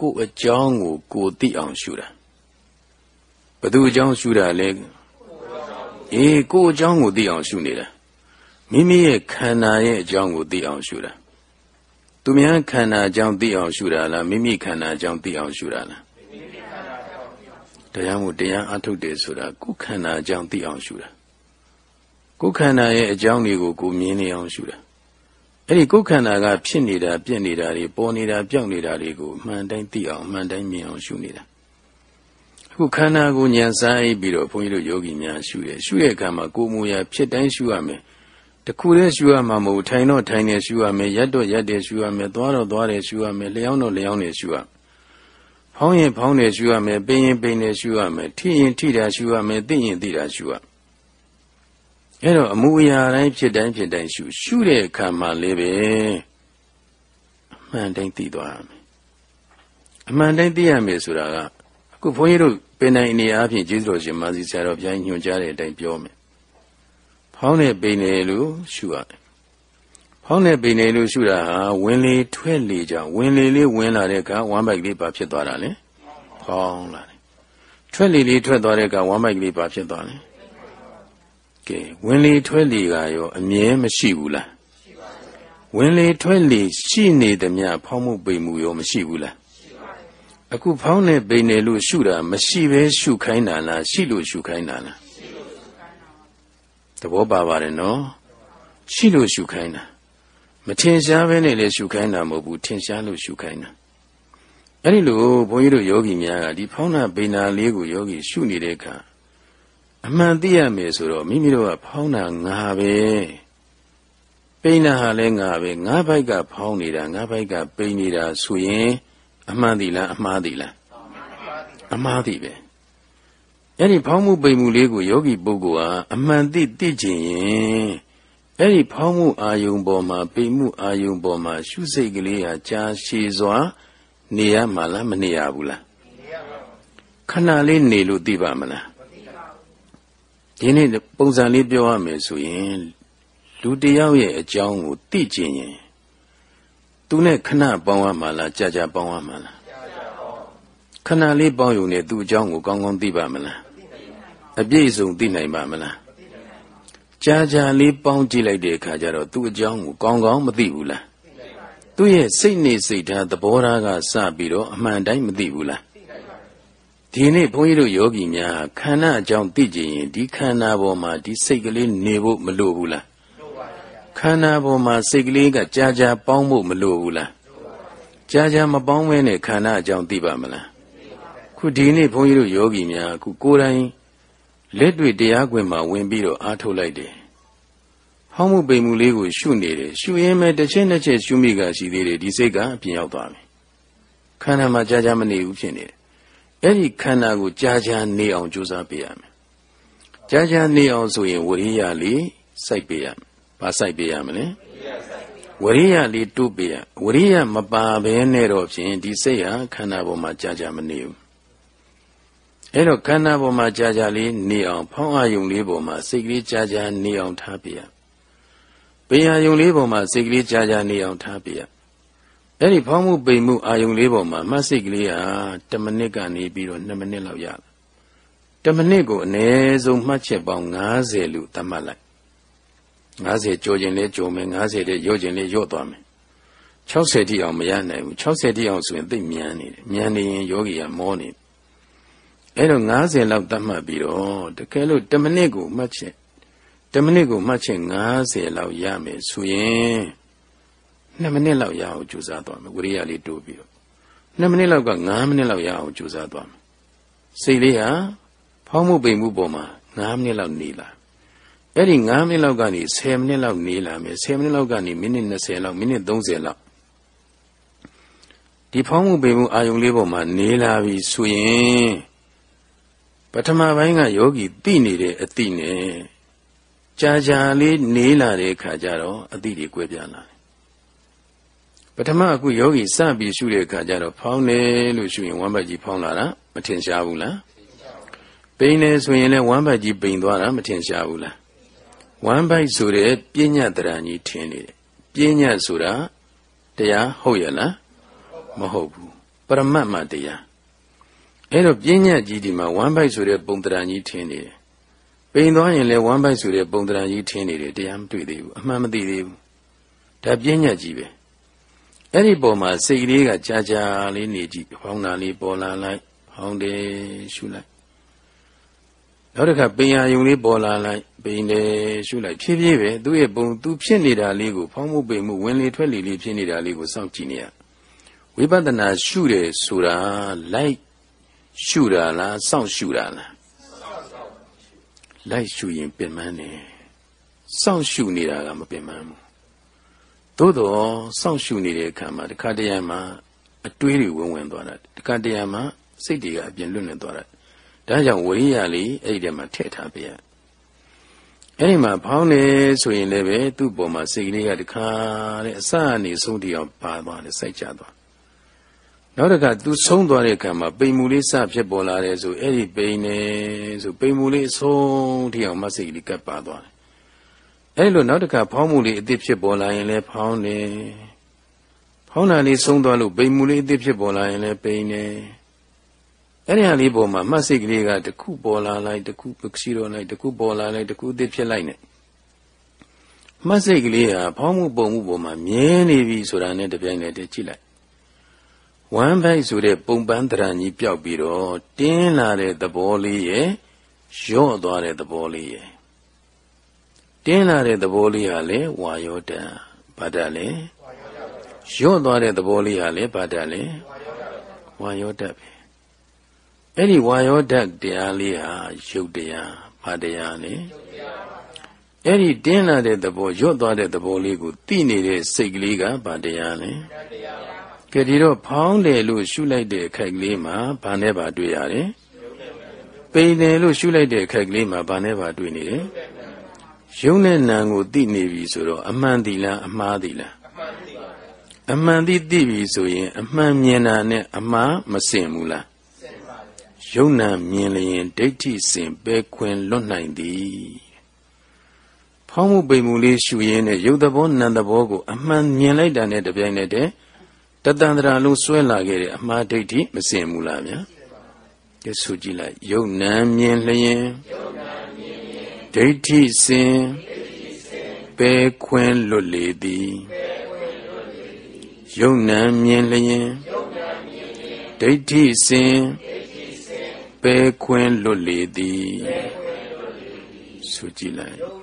ကိုယ်အကြောင်းကိုကိုယ်သိအောင်ရှုတာဘယ်သူအကြောင်းရှုတာလဲအေးကိုယ်အကြောင်းကိုသိအောင်ရှုနေတာမိမိရဲ့ခန္ဓာရဲ့အကြောင်းကိုသိအောင်ရှုတာသူများခန္ဓာအကြောင်းသိအောင်ရှုတာလားမိမိခန္ဓာအကြောင်းသိအောင်ရှုတာလား တရားမှုတရားအထုတ်တယ်ဆိုတာကိုယ်ခန္ဓာအကြောင်းသိအောင်ရှုတာကိုယ်ခန္ဓာရဲ့အကြောင်းတွေကိုကိုမြင်နေအောင်ရှုတာအဲ့ဒီကိုယ်ခန္ဓာကဖြစ်နေတာပြည့်နေတာတွေပေါ်နေတာပြောက်နေတာတွေကိုအမှန်တိုင်းသိအောင်အမှန်တိုင်းမြင်အောင်ရှုနေတာအခုခန္ဓာကိုဉာဏ်ဆိုင်ပြီးတော့ဘုန်းကြီးတို့ယောဂီများရှုတယ်ရှုတဲ့အခါမှာကိုယ်မူရာဖြစ်တိုင်းရှုရမယ်တခုတည်းရှုရမှာမဟုတ်ထိုင်တော့ထိုင်နေရှုရမယ်ရက်တော့ရက်တယ်ရှုရမယ်သွားတော့သွားတယ်ရှုရမယ်လျှောင်းတော့လျှောင်းတယ်ရှုရ ဖောင်းရင်ဖောင်းတယ်ရှုရမယ်ပိန်ရင်ပိန်တယ်ရှုရမယ်ထိရင်ထိတာရှုရမယ်သိရင်သိတာရှုရအဲ့တော့အမှုအရာတိုင်းဖြစ်တိုင်းဖြစ်တိုင်းရှုရှုတဲ့အခါမှာလေးပဲအမှန်တိုင်းသိသွားရမယ်အမှန်တိုင်းသိရမယ်ဆိုတာကအခုဘုန်းကြီးတို့ပင်နိုင်အနေအားဖြင့်ကျေးဇူးတော်ရှင်မာစီဆရာတော်ဘုရားညွှန်ကြားတဲ့အတိုင်းပြောမယ်ဖောင်းတဲ့ပိန်နေလို့ရှုရတယ် ဖောင်းတဲ့ပိန်နေလို့ရှုတာဟာဝင်လေထွက်လေကြောင့်ဝင်လေလေးဝင်လာတဲ့အခါဝမ်းပိုက်လေးပါဖြစ်သွားတာလေဖောင်းလာတယ်ထွက်လေလေးထွက်သွားတဲ့အခါဝမ်းပိုက်လေးပါဖြစ်သွားတယ်ကဲဝင်လေထွက်လေကရောအမြဲမရှိဘူးလားဝင်လေထွက်လေရှိနေသမျှဖောင်းမှုပိန်မှုရောမရှိဘူးလားအခုဖောင်းနေပိန်နေလို့ရှုတာမရှိဘဲရှုခိုင်းတာလားရှိလို့ရှုခိုင်းတာလားသဘောပါပါတယ်နော်ရှိလို့ရှုခိုင်းတာ မထင်ရှားပဲနဲ့လေရှုခိုင်းတာမဟုတ်ဘူးထင်ရှားလို့ရှုခိုင်းတာအဲ့ဒီလိုဘုန်းကြီးတို့ယောဂီများကဒီဖောင်းနာပိန်နာလေးကိုယောဂီရှုနေတဲ့အခါအမှန်သိရမယ်ဆိုတော့မိမိတို့ကဖောင်းတာငါပဲပိန်နာဟာလည်းငါပဲငါဘိုက်ကဖောင်းနေတာငါဘိုက်ကပိန်နေတာဆိုရင်အမှန်သိလားအမှားသိလားအမှားသိပဲအဲ့ဒီဖောင်းမှုပိန်မှုလေးကိုယောဂီပုဂ္ဂိုလ်ဟာအမှန်သိသိခြင်းရင် အဲ့ဒီဖောင်းမှုအာယုံပေါ်မှာပိန်မှုအာယုံပေါ်မှာရှုစိတ်ကလေးဟာကြာရှည်စွာ နေရမှာလားမနေရဘူးလားခဏလေးနေလို့သိပါမလားဒီနေ့ပုံစံလေးပြောရမယ်ဆိုရင်လူတယောက်ရဲ့အကြောင်းကိုသိခြင်းရင်သူနဲ့ခဏပေါင်းရမှာလားကြာကြာပေါင်းရမှာလားခဏလေးပေါင်းယူနေသူ့အကြောင်းကိုကောင်းကောင်းသိပါမလားအပြည့်စုံသိနိုင်ပါမလား ကြာကြာလေးပေါင်းကြည့်လိုက်တဲ့အခါကျတော့သူ့အကြောင်းကိုကောင်းကောင်းမသိဘူးလားသူ့ရဲ့စိတ်နေစိတ်ထားသဘောထားကစပြီးတော့အမှန်တိုင်းမသိဘူးလားဒီနေ့ဘုန်းကြီးတို့ယောဂီများခန္ဓာအကြောင်းသိကြရင်ဒီခန္ဓာပေါ်မှာဒီစိတ်ကလေးနေဖို့မလိုဘူးလားခန္ဓာပေါ်မှာစိတ်ကလေးကကြာကြာပေါင်းဖို့မလိုဘူးလားကြာကြာမပေါင်းမဲနဲ့ခန္ဓာအကြောင်းသိပါမလားခုဒီနေ့ဘုန်းကြီးတို့ယောဂီများခုကိုယ်တိုင် လက်တွေ့တရားခွင်မှာဝင်ပြီးတော့အားထုတ်လိုက်တယ်ဟောင်းမှုပိန်မှုလေးကိုရှုနေတယ်ရှုရင်းမဲ့တစ်ချက်တစ်ချက်ရှုမိကရှိသေးတယ်ဒီစိတ်ကအပြင်ရောက်သွားပြီခန္ဓာမှာကြာကြာမနေဘူးဖြစ်နေတယ်အဲ့ဒီခန္ဓာကိုကြာကြာနေအောင်ကြိုးစားပေးရမယ်ကြာကြာနေအောင်ဆိုရင်ဝရိယလေးစိုက်ပေးရမယ်ဘာစိုက်ပေးရမလဲဝရိယလေးတိုးပေးရဝရိယမပါဘဲနဲ့တော့ဖြင့်ဒီစိတ်ဟာခန္ဓာပေါ်မှာကြာကြာမနေဘူး အဲ့တော့ခန္ဓာပေါ်မှာကြာကြာလေးနေအောင်ဖောင်းအာယုံလေးပေါ်မှာစိတ်ကလေးကြာကြာနေအောင်ထားပေးရပင်အာယုံလေးပေါ်မှာစိတ်ကလေးကြာကြာနေအောင်ထားပေးရအဲ့ဒီဖောင်းမှုပိန်မှုအာယုံလေးပေါ်မှာမတ်စိတ်ကလေးဟာ10မိနစ်ကနေပြီးတော့2မိနစ်လောက်ရတယ်10မိနစ်ကိုအနည်းဆုံးမှတ်ချက်ပေါင်း90လို့သတ်မှတ်လိုက်90ကြောခြင်းလေးကြောမယ်90တဲ့ရော့ခြင်းလေးရော့သွားမယ်60တိအောင်မရနိုင်ဘူး60တိအောင်ဆိုရင်သိမြန်နေတယ်မြန်နေရင်ယောဂီကမောနေ အဲ့တော့90လောက်သတ်မှတ်ပြီးတော့တကယ်လို့10မိနစ်ကိုမှတ်ချက်10မိနစ်ကိုမှတ်ချက်90လောက်ရမယ်ဆိုရင်2မိနစ်လောက်ရအောင်ကြိုးစားသွားမယ်ဝိရိယလေးတိုးပြီးတော့2မိနစ်လောက်က9မိနစ်လောက်ရအောင်ကြိုးစားသွားမယ်စိတ်လေးဟာဖောင်းမှုပိန်မှုပေါ်မှာ9မိနစ်လောက်နေလာအဲ့ဒီ9မိနစ်လောက်ကနေ10မိနစ်လောက်နေလာမယ်10မိနစ်လောက်ကနေမိနစ်20လောက်မိနစ်30လောက်ဒီဖောင်းမှုပိန်မှုအာယုံလေးပေါ်မှာနေလာပြီဆိုရင် ပထမပိုင်းကယောဂီသိနေတဲ့အသိနဲ့ကြာကြာလေးနေလာတဲ့အခါကျတော့အသိတွေကွဲပြားလာတယ်ပထမအခုယောဂီစပြီးရှုတဲ့အခါကျတော့ဖောင်းတယ်လို့ရှုရင်ဝမ်းဘက်ကြီးဖောင်းလာတာမထင်ရှားဘူးလားပိန်တယ်ဆိုရင်လည်းဝမ်းဘက်ကြီးပိန်သွားတာမထင်ရှားဘူးလားဝမ်းဘက်ဆိုတဲ့ပြဉ္ညာတရံကြီးထင်နေတယ်ပြဉ္ညာဆိုတာတရားဟုတ်ရဲ့လားမဟုတ်ဘူးပရမတ်မှတရား အဲ့တော့ပြဉ္ညာကြီးဒီမှာဝမ်းဘက်ဆိုတဲ့ပုံတရံကြီးထင်နေတယ်ပိန်သွားရင်လည်းဝမ်းဘက်ဆိုတဲ့ပုံတရံကြီးထင်နေတယ်တရားမတွေ့သေးဘူးအမှန်မသိသေးဘူးဒါပြဉ္ညာကြီးပဲအဲ့ဒီပုံမှာစိတ်လေးကကြာကြာလေးနေကြည့်ဖောင်းတာလေးပေါ်လာလိုက်ဖောင်းတယ်ရှုလိုက်နောက်တစ်ခါပင်ရယုံလေးပေါ်လာလိုက်ပိန်တယ်ရှုလိုက်ဖြည်းဖြည်းပဲသူ့ရဲ့ပုံသူဖြစ်နေတာလေးကိုဖောင်းမှုပိန်မှုဝင်လေထွက်လေလေးဖြစ်နေတာလေးကိုစောင့်ကြည့်နေရဝိပဿနာရှုတယ်ဆိုတာလိုက် ရှုတာလားစောင့်ရှုတာလားလိုက်ရှုရင်ပင်ပန်းတယ်စောင့်ရှုနေတာကမပင်ပန်းဘူးသို့တော့စောင့်ရှုနေတဲ့အခါမှာတခါတရံမှာအတွေးတွေဝင်ဝင်သွားတာတခါတရံမှာစိတ်တွေကအပြင်လွတ်လွတ်သွားတာဒါကြောင့်ဝရိယလေးအဲ့ဒီထဲမှာထည့်ထားပေးရအဲ့ဒီမှာဖောင်းနေဆိုရင်လည်းပဲသူ့ပေါ်မှာစိတ်ကလေးကတခါတဲ့အစအနေဆုံးတီအောင်ပါသွားတယ်စိုက်ကြသွား နောက်တစ်ခါသူဆုံးသွားတဲ့အခါမှာပိန်မူလေးစဖြစ်ပေါ်လာတယ်ဆိုအဲ့ဒီပိန်နေဆိုပိန်မူလေးအဆုံးတီအောင်မစိတ်ကလေးကပ်ပါသွားတယ်အဲ့လိုနောက်တစ်ခါဖောင်းမှုလေးအသစ်ဖြစ်ပေါ်လာရင်လည်းဖောင်းတယ်ဖောင်းတာလေးဆုံးသွားလို့ပိန်မှုလေးအသစ်ဖြစ်ပေါ်လာရင်လည်းပိန်တယ်အဲ့ဒီဟာလေးပေါ်မှာမှတ်စိတ်ကလေးကတခုပေါ်လာလိုက်တခုပက္စီတော့လိုက်တခုပေါ်လာလိုက်တခုအသစ်ဖြစ်လိုက်နဲ့မှတ်စိတ်ကလေးဟာဖောင်းမှုပုံမှုပေါ်မှာမြဲနေပြီဆိုတာနဲ့တပြိုင်တည်းတည်းကြည့်လိုက် ဝမ်းပိုက်ဆိုတဲ့ပုံပန်းတရံကြီးပျောက်ပြီးတော့တင်းလာတဲ့သဘောလေးရဲ့ရော့သွားတဲ့သဘောလေးရဲ့တင်းလာတဲ့သဘောလေးဟာလေဝါယောတံဘာတလဲရော့သွားတဲ့သဘောလေးဟာလေဘာတလဲဝါယောတပဲအဲ့ဒီဝါယောတတရားလေးဟာရုပ်တရားဘာတရားလဲအဲ့ဒီတင်းလာတဲ့သဘောရော့သွားတဲ့သဘောလေးကိုသိနေတဲ့စိတ်ကလေးကဘာတရားလဲ ကဲဒီတော့ဖောင်းတယ်လို့ရှုလိုက်တဲ့အခိုက်ကလေးမှာဘာနဲ့ဘာတွေ့ရတယ်ပိန်တယ်လို့ရှုလိုက်တဲ့အခိုက်ကလေးမှာဘာနဲ့ဘာတွေ့နေတယ်ယုံနဲ့နံကိုသိနေပြီဆိုတော့အမှန်တည်လားအမှားတည်လားအမှန်သိသိပြီဆိုရင်အမှန်မြင်တာနဲ့အမှားမစင်ဘူးလားယုံနာမြင်လျင်ဒိဋ္ဌိစင်ပဲခွင်လွတ်နိုင်သည်ဖောင်းမှုပိန်မှုလေးရှုရင်းနဲ့ရုပ်သဘောနာမ်သဘောကိုအမှန်မြင်လိုက်တာနဲ့တပြိုင်နက်တည်း တတန္တရာလုံးဆွဲလာခဲ့တဲ့အမှားဒိဋ္ဌိမစင်ဘူးလားဗျာကဲဆိုကြည့်လိုက်ယုံနာမြင်လျင်ယုံနာဒိဋ္ဌိစင်ပယ်ခွင်လွတ်လေသည်ယယုံနံမြင်လျင်ဒိဋ္ဌိစင်ပဲခွင်းလွတ်လေသည်ဆိုကြည့်လိုက်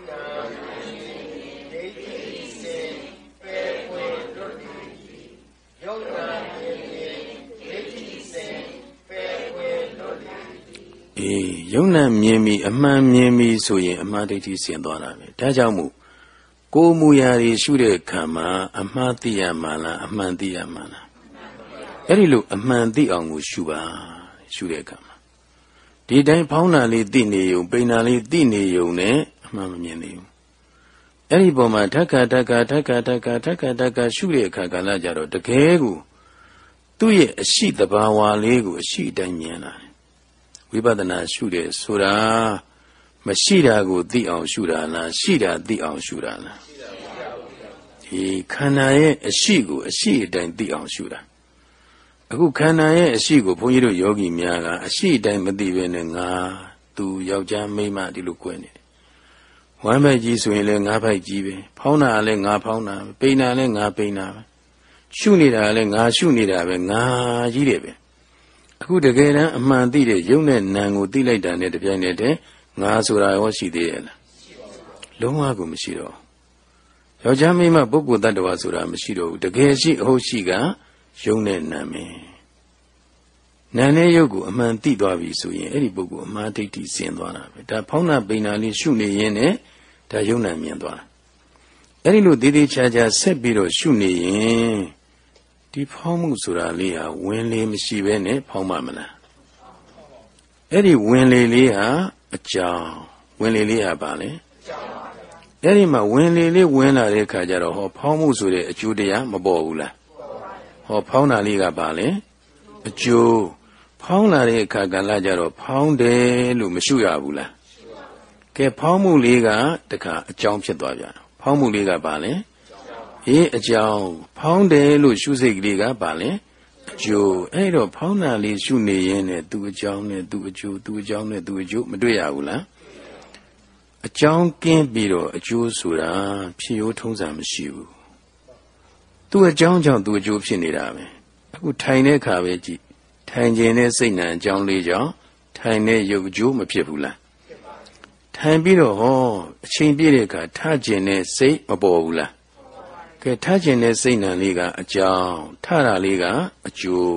ယုံနာမြင်ပြီအမှန်မြင်ပြီဆိုရင်အမှားဒိဋ္ဌိဆင်သွားတာပဲဒါကြောင့်မို့ကိုယ်မူရာတွေရှုတဲ့ခံမှာအမှားသိရမှာလားအမှန်သိရမှာလားအဲ့ဒီလိုအမှန်သိအောင်ကိုရှုပါရှုတဲ့အခါမှာဒီတိုင်းဖောင်းတာလေးသိနေုံပိန်တာလေးသိနေုံနဲ့အမှန်မမြင်သေးဘူးအဲ့ဒီပုံမှာဓက္ကဓက္ကဓက္ကဓက္ကဓက္ကဓက္ကရှုတဲ့အခါကလည်းကြတော့တကယ်ကိုသူ့ရဲ့အရှိတဘာဝလေးကိုအရှိတိုင်းမြင်လာတယ် ဝိပဿနာရှုတယ်ဆိုတာမရှိတာကိုသိအောင်ရှုတာလားရှိတာသိအောင်ရှုတာလားဒီခန္ဓာရဲ့အရှိကိုအရှိအတိုင်းသိအောင်ရှုတာအခုခန္ဓာရဲ့အရှိကိုဘုန်းကြီးတို့ယောဂီများကအရှိအတိုင်းမသိဘဲနဲ့ငါသူယောက်ျားမိန်းမဒီလို꿰နေတယ်ဝမ်းဘက်ကြီးဆိုရင်လည်းငါးဘက်ကြီးပဲဖောင်းတာလည်းငါဖောင်းတာပဲပိန်တာလည်းငါပိန်တာပဲရှုနေတာလည်းငါရှုနေတာပဲငါကြီးတယ်ပဲ အခုတကယ်တမ်းအမှန်သိတဲ့ယုံနဲ့နံကိုသိလိုက်တာနဲ့တပြိုင်နက်တည်းငါဆိုတာရောရှိသေးရဲ့လားလုံးဝကိုမရှိတော့ယောက်ျားမိန်းမပုဂ္ဂိုလ်တ attva ဆိုတာမရှိတော့ဘူးတကယ်ရှိအဟုတ်ရှိကယုံနဲ့နာမည်နာနဲ့ယုတ်ကိုအမှန်သိသွားပြီဆိုရင်အဲ့ဒီပုဂ္ဂိုလ်အမှားဒိဋ္ဌိဆင်းသွားတာပဲဒါဖောင်းနာပိန်နာလေးရှုနေရင်နဲ့ဒါယုံနာမြင်သွားတာအဲ့ဒီလိုသေးသေးချာချာဆက်ပြီးတော့ရှုနေရင် ဒီဖောင်းမှုဆိုတာလေးဟာဝင်လေမရှိဘဲနဲ့ဖောင်းမှမလားအဲ့ဒီဝင်လေလေးဟာအကြောင်းဝင်လေလေးဟာဘာလဲအဲ့ဒီမှာဝင်လေလေးဝင်လာတဲ့ခါကျတော့ဟောဖောင်းမှုဆိုတဲ့အကျိုးတရားမပေါ်ဘူးလားဟောဖောင်းတာလေးကဘာလဲအကျိုးဖောင်းလာတဲ့အခါကလည်းကြတော့ဖောင်းတယ်လို့မရှုရဘူးလားကဲဖောင်းမှုလေးကတခါအကြောင်းဖြစ်သွားပြန်ဖောင်းမှုလေးကဘာလဲအေး အကြောင်းဖောင်းတယ်လို့ရှုစိတ်ကလေးကဘာလဲအကျိုးအဲ့တော့ဖောင်းတာလေးရှုနေရင်နဲ့သူအကြောင်းနဲ့သူအကျိုးသူအကြောင်းနဲ့သူအကျိုးမတွေ့ရဘူးလားအကြောင်းကင်းပြီးတော့အကျိုးဆိုတာဖြစ်ရိုးထုံးစံမရှိဘူးသူအကြောင်းကြောင့်သူအကျိုးဖြစ်နေတာပဲအခုထိုင်တဲ့အခါပဲကြည့်ထိုင်ခြင်းနဲ့စိတ်နှံအကြောင်းလေးကြောင့်ထိုင်တဲ့ရုပ်အကျိုးမဖြစ်ဘူးလားထိုင်ပြီးတော့ဟောအချိန်ပြည့်တဲ့အခါထကျင်တဲ့စိတ်မပေါ်ဘူးလား ကဲထကျင်တဲ့စိတ်နှံလေးကအကြောင်းထတာလေးကအကျိုး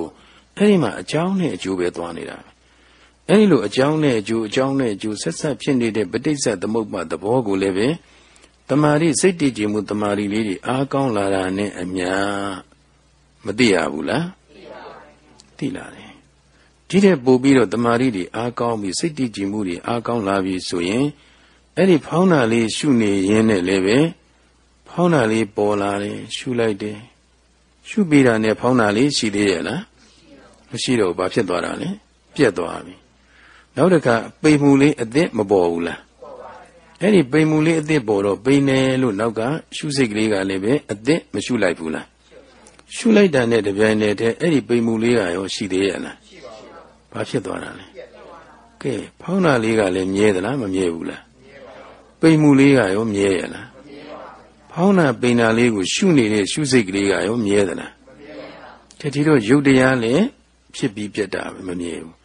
အဲ့ဒီမှာအကြောင်းနဲ့အကျိုးပဲသွားနေတာအဲ့ဒီလိုအကြောင်းနဲ့အကျိုးအကြောင်းနဲ့အကျိုးဆက်ဆက်ဖြစ်နေတဲ့ပဋိစ္စသမုပ္ပါသဘောကိုလည်းပဲတမာရီစိတ်တည်ကြည်မှုတမာရီလေးတွေအားကောင်းလာတာနဲ့အမြမသိရဘူးလားသိလာတယ်ဒီတဲ့ပို့ပြီးတော့တမာရီတွေအားကောင်းပြီးစိတ်တည်ကြည်မှုတွေအားကောင်းလာပြီဆိုရင်အဲ့ဒီဖောင်းတာလေးရှုနေရင်းနဲ့လည်းပဲ ဖောင်းတာလေးပေါ်လာတယ်ရှုလိုက်တယ်ရှုပြီးတာနဲ့ဖောင်းတာလေးရှိသေးရဲ့လားမရှိတော့ဘာဖြစ်သွားတာလဲပြက်သွားပြီနောက်တစ်ခါပိန်မှုလေးအသစ်မပေါ်ဘူးလားအဲ့ဒီပိန်မှုလေးအသစ်ပေါ်တော့ပိန်တယ်လို့နောက်ကရှုစိတ်ကလေးကလည်းပဲအသစ်မရှုလိုက်ဘူးလားရှုလိုက်တာနဲ့တပြိုင်တည်းတည်းအဲ့ဒီပိန်မှုလေးကရောရှိသေးရဲ့လားဘာဖြစ်သွားတာလဲကဲဖောင်းတာလေးကလည်းမြဲသလားမမြဲဘူးလားပိန်မှုလေးကရောမြဲရဲ့လား ဖောင်းတာပိန်တာလေးကိုရှုနေတဲ့ရှုစိတ်ကလေးကရောမြဲသလားတတိတော့ယုတ်တရားလည်းဖြစ်ပြီးပြတ်တာပဲမမြဲဘူး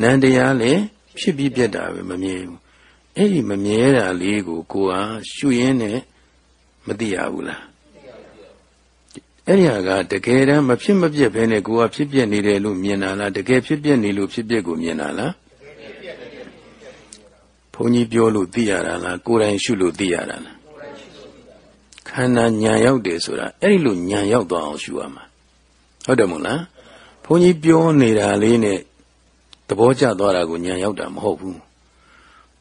နန္တရားလည်းဖြစ်ပြီးပြတ်တာပဲမမြဲဘူးအဲ့ဒီမမြဲတာလေးကိုကိုဟာရှုရင်းနဲ့မသိရဘူးလားအဲ့ဒီဟာကတကယ်တမ်းမဖြစ်မပြတ်ဘဲနဲ့ကိုကဖြစ်ပြနေတယ်လို့မြင်တာလားတကယ်ဖြစ်ပြနေလို့ဖြစ်ပြကိုမြင်တာလားဘုန်းကြီးပြောလို့သိရတာလားကိုယ်တိုင်ရှုလို့သိရတာလား ခန္ဓာညာရောက်တယ်ဆိုတာအဲ့ဒီလိုညာရောက်သွားအောင်ရှုရမှာဟုတ်တယ်မို့လားဘုန်းကြီးပြောနေတာလေးနဲ့သဘောကျသွားတာကိုညာရောက်တာမဟုတ်ဘူး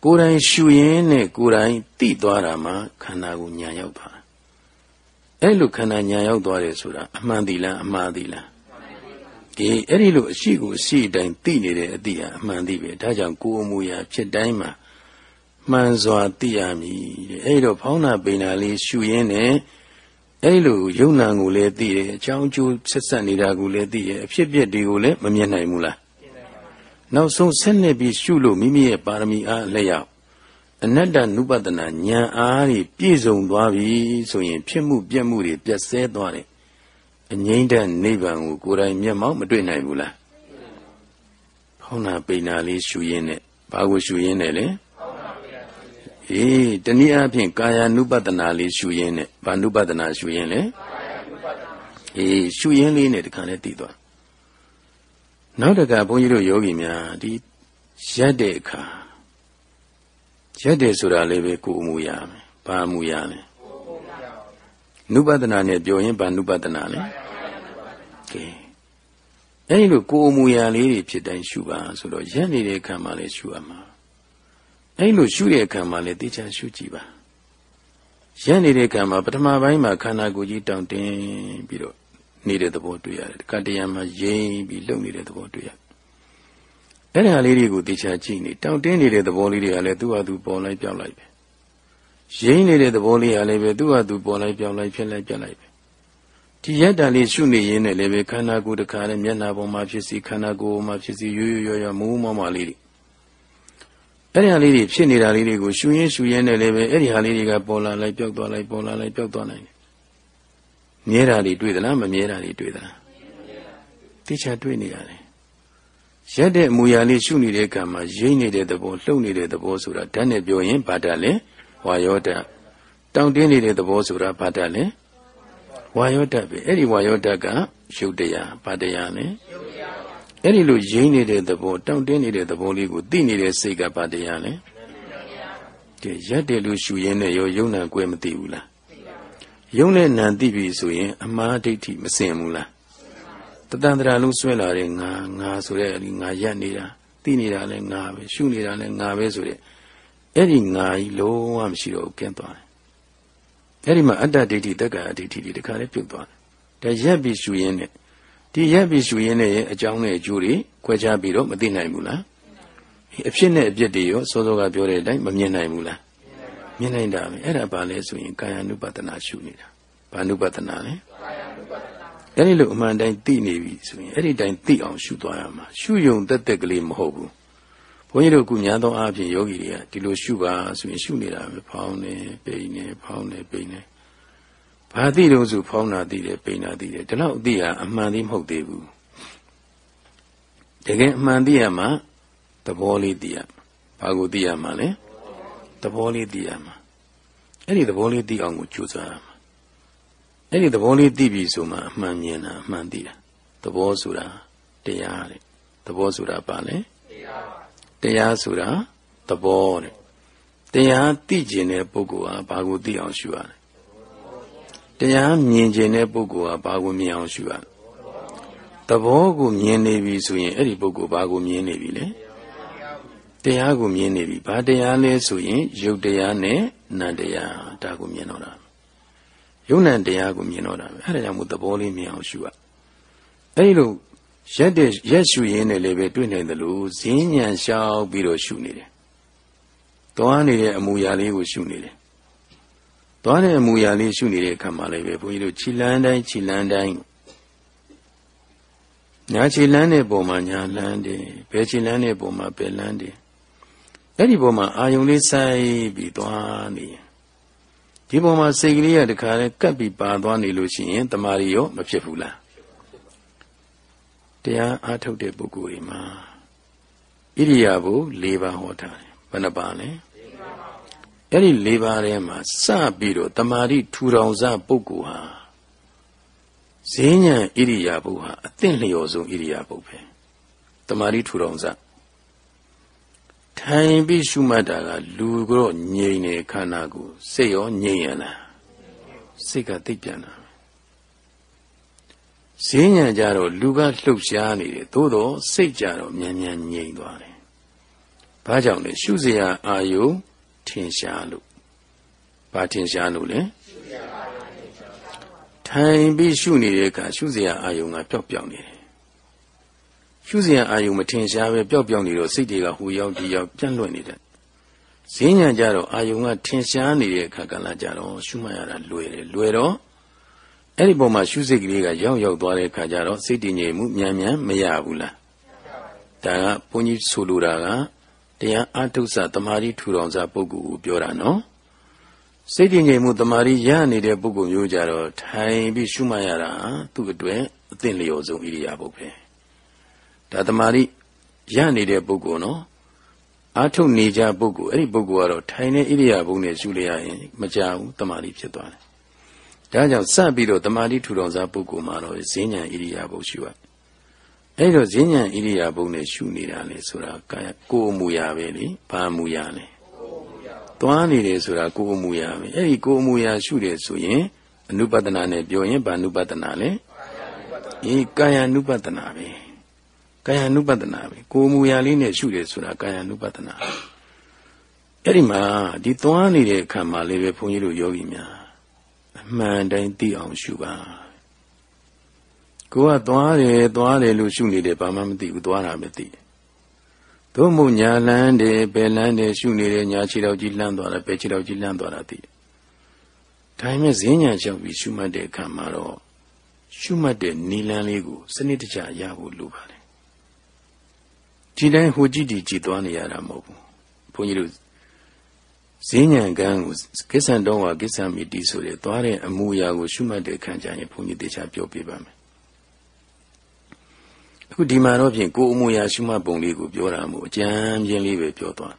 ကိုယ်တိုင်ရှုရင်းနဲ့ကိုယ်တိုင်သိသွားတာမှခန္ဓာကိုညာရောက်သွားတာအဲ့လိုခန္ဓာညာရောက်သွားတယ်ဆိုတာအမှန်တည်လားအမှားတည်လားဒီအဲ့ဒီလိုအရှိကိုအရှိတိုင်းသိနေတဲ့အတိဟာအမှန်တည်ပဲဒါကြောင့်ကိုယ်အမူအရာဖြစ်တိုင်းမှာ မှန်စွာသိရမည်တဲ့အဲ့တော့ဖောင်းနာပိန်နာလေးရှုရင်းနဲ့အဲ့လိုယုံနာကိုလည်းသိတယ်အကြောင်းကျိုးဆက်ဆက်နေတာကိုလည်းသိတယ်အဖြစ်ပြက်တွေကိုလည်းမမြင်နိုင်ဘူးလားနောက်ဆုံးဆက်နေပြီးရှုလို့မိမိရဲ့ပါရမီအားလက်ရောက်အနတ္တနုပဒနာဉာဏ်အားဖြည့်ပြည့်စုံသွားပြီဆိုရင် ဖြစ်မှုပြက်မှုတွေပြတ်ဆဲသွားတယ်အငိမ့်တဲ့နိဗ္ဗာန်ကိုကိုယ်တိုင်မျက်မှောက်မတွေ့နိုင်ဘူးလားဖောင်းနာပိန်နာလေးရှူရင်းနဲ့ဘာကိုရှူရင်းနဲ့လဲ အေးတနည်းအားဖြင့်ကာယ ानु ပတနာလေးရှူရင်းနဲ့ဘာ ानु ပတနာရှူရင်းလဲအေးရှူရင်းလေးနဲ့တခါနဲ့တည်သွားနောက်တကဘုန်းကြီးတို့ယောဂီများဒီရက်တဲ့အခါရက်တယ်ဆိုတာလည်းပဲကိုယ်အမှုရမယ်ဘာအမှုရလဲနုပဒနာနဲ့ပြောရင်ဘာနုပဒနာလဲကဲအဲဒီလိုကိုယ်အမှုရလေးတွေဖြစ်တိုင်းရှုပါဆိုတော့ရက်နေတဲ့အခါမှာလည်းရှုရမှာ အဲဒီလိုရှုတဲ့အခါမှာလည်းတေချာရှုကြည့်ပါရက်နေတဲ့အခါမှာပထမပိုင်းမှာခန္ဓာကိုယ်ကြီးတောင့်တင်းပြီးတော့နေတဲ့သဘောတွေ့ရတယ်တခါတရံမှာရင်းပြီးလှုပ်နေတဲ့သဘောတွေ့ရတယ်အဲ့ဒါလေးတွေကိုတေချာကြည့်နေတောင့်တင်းနေတဲ့သဘောလေးတွေကလည်းသူ့ဟာသူပေါ်လိုက်ပြောင်းလိုက်ပဲရင်းနေတဲ့သဘောလေးကလည်းပဲသူ့ဟာသူပေါ်လိုက်ပြောင်းလိုက်ဖြစ်လိုက်ပြက်လိုက်ပဲဒီရက်တန်လေးရှုနေရင်းနဲ့လည်းပဲခန္ဓာကိုယ်တစ်ခါနဲ့မျက်နှာပေါ်မှာဖြစ်စီခန္ဓာကိုယ်မှာဖြစ်စီရွရွရွရွမူးမောမောလေးတွေ အဲ့ဒီဟာလေးတွေဖြစ်နေတာလေးတွေကိုရှုရင်းရှုရင်းနဲ့လည်းပဲအဲ့ဒီဟာလေးတွေကပေါ်လာလိုက်ပြောက်သွားလိုက်ပေါ်လာလိုက်ပြောက်သွားနိုင်တယ်မြဲတာတွေတွေ့သလားမမြဲတာတွေတွေ့သလားတိကျတွေ့နေရတယ်ရက်တဲ့အမူအရာလေးရှုနေတဲ့ကံမှာရိမ့်နေတဲ့သဘောလှုပ်နေတဲ့သဘောဆိုတာဓာတ်နဲ့ပြောရင်ဘာဓာတ်လဲဝါယောဓာတ်တောင့်တင်းနေတဲ့သဘောဆိုတာဘာဓာတ်လဲဝါယောဓာတ်ပဲအဲ့ဒီဝါယောဓာတ်ကရုပ်တရားဘာတရားလဲ အဲ့ဒီလိုရိမ့်နေတဲ့သဘောတောင့်တင်းနေတဲ့သဘောလေးကိုသိနေတဲ့စိတ်ကဘာတရားလဲကဲရက်တယ်လို့ရှုရင်းနဲ့ရောယုံနာကွဲမသိဘူးလားယုံနဲ့နံသိပြီဆိုရင် အမှားဒိဋ္ဌိမစင်ဘူးလားတတန်တရာလုံးဆွဲလာတဲ့ငါငါဆိုတဲ့ငါရက်နေတာသိနေတာလည်းငါပဲရှုနေတာလည်းငါပဲဆိုတဲ့အဲ့ဒီငါကြီးလုံးဝမရှိတော့ဘူးကင်းသွားတယ်အဲ့ဒီမှာအတ္တဒိဋ္ဌိတက္ကအဒိဋ္ဌိတွေတခါလေးပြုတ်သွားတယ်ဒါရက်ပြီးရှုရင်းနဲ့ ဒီရက်ပြီးရှုရင်းနဲ့အကြောင်းနဲ့အကျိုးတွေခွဲခြားပြီးတော့မသိနိုင်ဘူးလားအဖြစ်နဲ့အပြစ်တွေရောစောစောကပြောတဲ့အတိုင်းမမြင်နိုင်ဘူးလားမြင်နိုင်တာပဲအဲ့ဒါဘာလဲဆိုရင်ကာယ ानु ပတနာရှုနေတာဘာ ानु ပတနာလဲကာယ ानु ပတနာအဲ့ဒီလိုအမှန်တိုင်းသိနေပြီဆိုရင်အဲ့ဒီတိုင်းသိအောင်ရှုသွားရမှာရှုယုံတက်တက်ကလေးမဟုတ်ဘူးဘုန်းကြီးတို့ကညာသောအားဖြင့်ယောဂီတွေကဒီလိုရှုပါဆိုရင်ရှုနေတာပဲဖောင်းနေပိန်နေဖောင်းနေပိန်နေ ဘာသိတော့ဆိုဖောင်းတာသိတယ်ပိန်တာသိတယ်ဒီလောက်သိရအမှန်သိမဟုတ်သေးဘူးတကယ်အမှန်သိရမှာသဘောလေးသိရဘာကိုသိရမှာလဲသဘောလေးသိရမှာအဲ့ဒီသဘောလေးသိအောင်ကိုကြိုးစားရမှာအဲ့ဒီသဘောလေးသိပြီဆိုမှအမှန်မြင်တာအမှန်သိတာသဘောဆိုတာတရားတဲ့သဘောဆိုတာဘာလဲတရားဆိုတာသဘောတဲ့တရားသိကျင်တဲ့ပုဂ္ဂိုလ်ဟာဘာကိုသိအောင်ရှုရလဲ တရားမြင်ကျင်တဲ့ပုဂ္ဂိုလ်ဟာဘာကိုမြင်အောင်ရှုရလဲသဘောကိုမြင်နေပြီဆိုရင်အဲ့ဒီပုဂ္ဂိုလ်ဘာကိုမြင်နေပြီလဲတရားကိုမြင်နေပြီဘာတရားလဲဆိုရင်ယုတ်တရားနဲ့နံတရားဒါကိုမြင်တော့တာယုံ nant တရားကိုမြင်တော့တာပဲအဲ့ဒါကြောင့်မို့သဘောလေးမြင်အောင်ရှုရအဲ့ဒီလိုရက်တဲ့ရက်ရှုရင်းနဲ့လည်းပဲတွေ့နိုင်တယ်လို့ဈဉ္ဉံလျှောက်ပြီးတော့ရှုနေတယ်သွားနေတဲ့အမူအရာလေးကိုရှုနေတယ် သွားတဲ့အမူအရာလေးရှုနေတဲ့အခါမှာလည်းပဲဘုန်းကြီးတို့ခြိလန်းတိုင်းခြိလန်းတိုင်းညာခြိလန်းတဲ့ပုံမှာညာလန်းတယ်ဘယ်ခြိလန်းတဲ့ပုံမှာဘယ်လန်းတယ်အဲ့ဒီပုံမှာအာယုံလေးစိုက်ပြီးသွားနေရင်ဒီပုံမှာစိတ်ကလေးကတခါလဲကပ်ပြီးပါသွားနေလို့ရှိရင်တမာရီရောမဖြစ်ဘူးလားတရားအားထုတ်တဲ့ပုဂ္ဂိုလ်တွေမှာဣရိယာပု၄ပါးဟောထားတယ်ဘယ်နှပါလဲ အဲ့ဒီ၄ပါးထဲမှာစပြီးတော့တမာရီထူထောင်စပုဂ္ဂိုလ်ဟာဈဉ္ဉံဣရိယာပုဟာအသင့်လျော်ဆုံးဣရိယာပုပဲတမာရီထူထောင်စထိုင်ပြီးရှုမှတ်တာကလူကတော့ငြိမ်နေခန္ဓာကိုယ်စိတ်ရောငြိမ်ရလားစိတ်ကသိပ်ပြန်တာဈဉ္ဉံကြတော့လူကလှုပ်ရှားနေတယ်သို့တော့စိတ်ကြတော့မြန်မြန်ငြိမ်သွားတယ်ဘာကြောင့်လဲရှုစရာအာယု ထင်ရှားလို့ဘာထင်ရှားလို့လဲထိုင်ပြီးရှုနေတဲ့အခါရှုစရာအာယုကပျောက်ပြောင်နေတယ်ရှုစရာအာယုမထင်ရှားပဲပျောက်ပြောင်းနေတော့စိတ်တွေကဟိုရောက်ဒီရောက်ပြန့်လွင့်နေတယ်ဈဉ္ညာကြတော့အာယုကထင်ရှားနေတဲ့အခါကလည်းကြတော့ရှုမှတ်ရတာလွယ်တယ်လွယ်တော့အဲ့ဒီပုံမှာရှုစိတ်ကလေးကရောက်ရောက်သွားတဲ့အခါကျတော့စိတ်တည်ငြိမ်မှုမြန်မြန်မရဘူးလားဒါကဘုန်းကြီးဆိုလိုတာက တရားအထုဆသမာဓိထူထောင်စာပုဂ္ဂိုလ်ကိုပြောတာနော်စိတ်တည်ငြိမ်မှုတမာရီရနေတဲ့ပုဂ္ဂိုလ်မျိုးကြတော့ထိုင်ပြီးရှုမှတ်ရတာသူ့အတွက်အသင့်လျော်ဆုံးဣရိယာပုတ်ပဲဒါတမာရီရနေတဲ့ပုဂ္ဂိုလ်နော်အာထုတ်နေကြပုဂ္ဂိုလ်အဲ့ဒီပုဂ္ဂိုလ်ကတော့ထိုင်နေဣရိယာပုတ်နဲ့ရှုလိုက်ရရင်မကြဘူးတမာရီဖြစ်သွားတယ်ဒါကြောင့်စပြီးတော့တမာရီထူထောင်စားပုဂ္ဂိုလ်မှာတော့ဈဉ္ဉံဣရိယာပုတ်ရှုရ အဲ့တော့ဈဉ္ဉံဣရိယာပုတ်နဲ့ရှုနေတာလေဆိုတာကိုယ်အမူအရာပဲလေဘာအမူအရာလဲသွားနေတယ်ဆိုတာကိုယ်အမူအရာပဲအဲ့ဒီကိုယ်အမူအရာရှုတယ်ဆိုရင်အနုပဒနာနဲ့ပြောရင်ဘာအနုပဒနာလဲအေးကာယ ानु ပဒနာပဲကာယ ानु ပဒနာပဲကိုယ်အမူအရာလေးနဲ့ရှုတယ်ဆိုတာကာယ ानु ပဒနာအဲ့ဒီမှာဒီသွားနေတဲ့အခါမှာလေးပဲဘုန်းကြီးတို့ယောဂီများအမှန်တိုင်းသိအောင်ရှုပါ ကိုကသွားတယ်သွားတယ်လို့ရှုနေတယ်ဘာမှမသိဘူးသွားတာပဲသိတယ်သို့မဟုတ်ညာလန်းတယ်ဘယ်လန်းတယ်ရှုနေတယ်ညာခြေတော်ကြီးလှမ်းသွားတာဘယ်ခြေတော်ကြီးလှမ်းသွားတာသိတယ်ဒါပေမဲ့ဈဉ္ညာလျှောက်ပြီးရှုမှတ်တဲ့အခါမှာတော့ရှုမှတ်တဲ့နီလန်းလေးကိုစနစ်တကျရဖို့လိုပါတယ်ဒီတိုင်းဟိုကြည့်ဒီကြည့်သွားနေရတာမဟုတ်ဘူးဘုန်းကြီးတို့ဈဉ္ညာကံကိုကိစ္ဆံတော်ဝါကိစ္ဆံမိတိဆိုတဲ့သွားတဲ့အမူအရာကိုရှုမှတ်တဲ့အခါကျရင်ဘုန်းကြီးတေချာပြောပြပါမယ်အ ခုဒီမှာတော့ဖြင့်ကိုယ်အမူအရာရှုမှတ်ပုံလေးကိုပြောတာမို့အကြမ်းပြင်းလေးပဲပြောသွား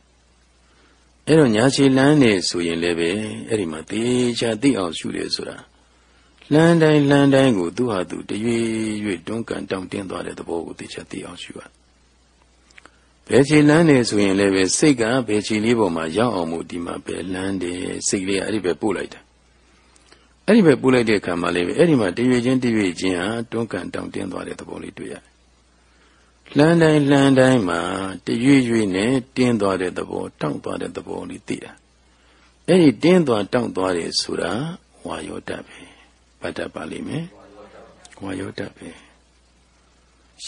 အဲ့တော့ညာချီလန်းနေဆိုရင်လည်းပဲအဲ့ဒီမှာတေချာသိအောင်ရှုတယ်ဆိုတာလန်းတိုင်းလန်းတိုင်းကိုသူ့ဟာသူတရွေ့ရွေ့တွန်းကန်တောင့်တင်းသွားတဲ့သဘောကိုတေချာသိအောင်ရှုရဘယ်ချီလန်းနေဆိုရင်လည်းပဲစိတ်ကဘယ်ချီလေးပေါ်မှာရောက်အောင်မို့ဒီမှာပဲလန်းတယ်စိတ်လေးကအဲ့ဒီပဲပို့လိုက်တာအဲ့ဒီပဲပို့လိုက်တဲ့အခါမှာလည်းပဲအဲ့ဒီမှာတရွေ့ချင်းတရွေ့ချင်းဟာတွန်းကန်တောင့်တင်းသွားတဲ့သဘောလေးတွေ့ရတယ် လှမ်းတိုင်းလှမ်းတိုင်းမှာတရွေ့ရွေ့နဲ့တင်းသွားတဲ့သဘောတောင့်သွားတဲ့သဘောလေးသိတာအဲ့ဒီတင်းသွားတောင့်သွားတယ်ဆိုတာဝါယောတပဲဗတ္တပါလိမ့်မယ်ဝါယောတပဲ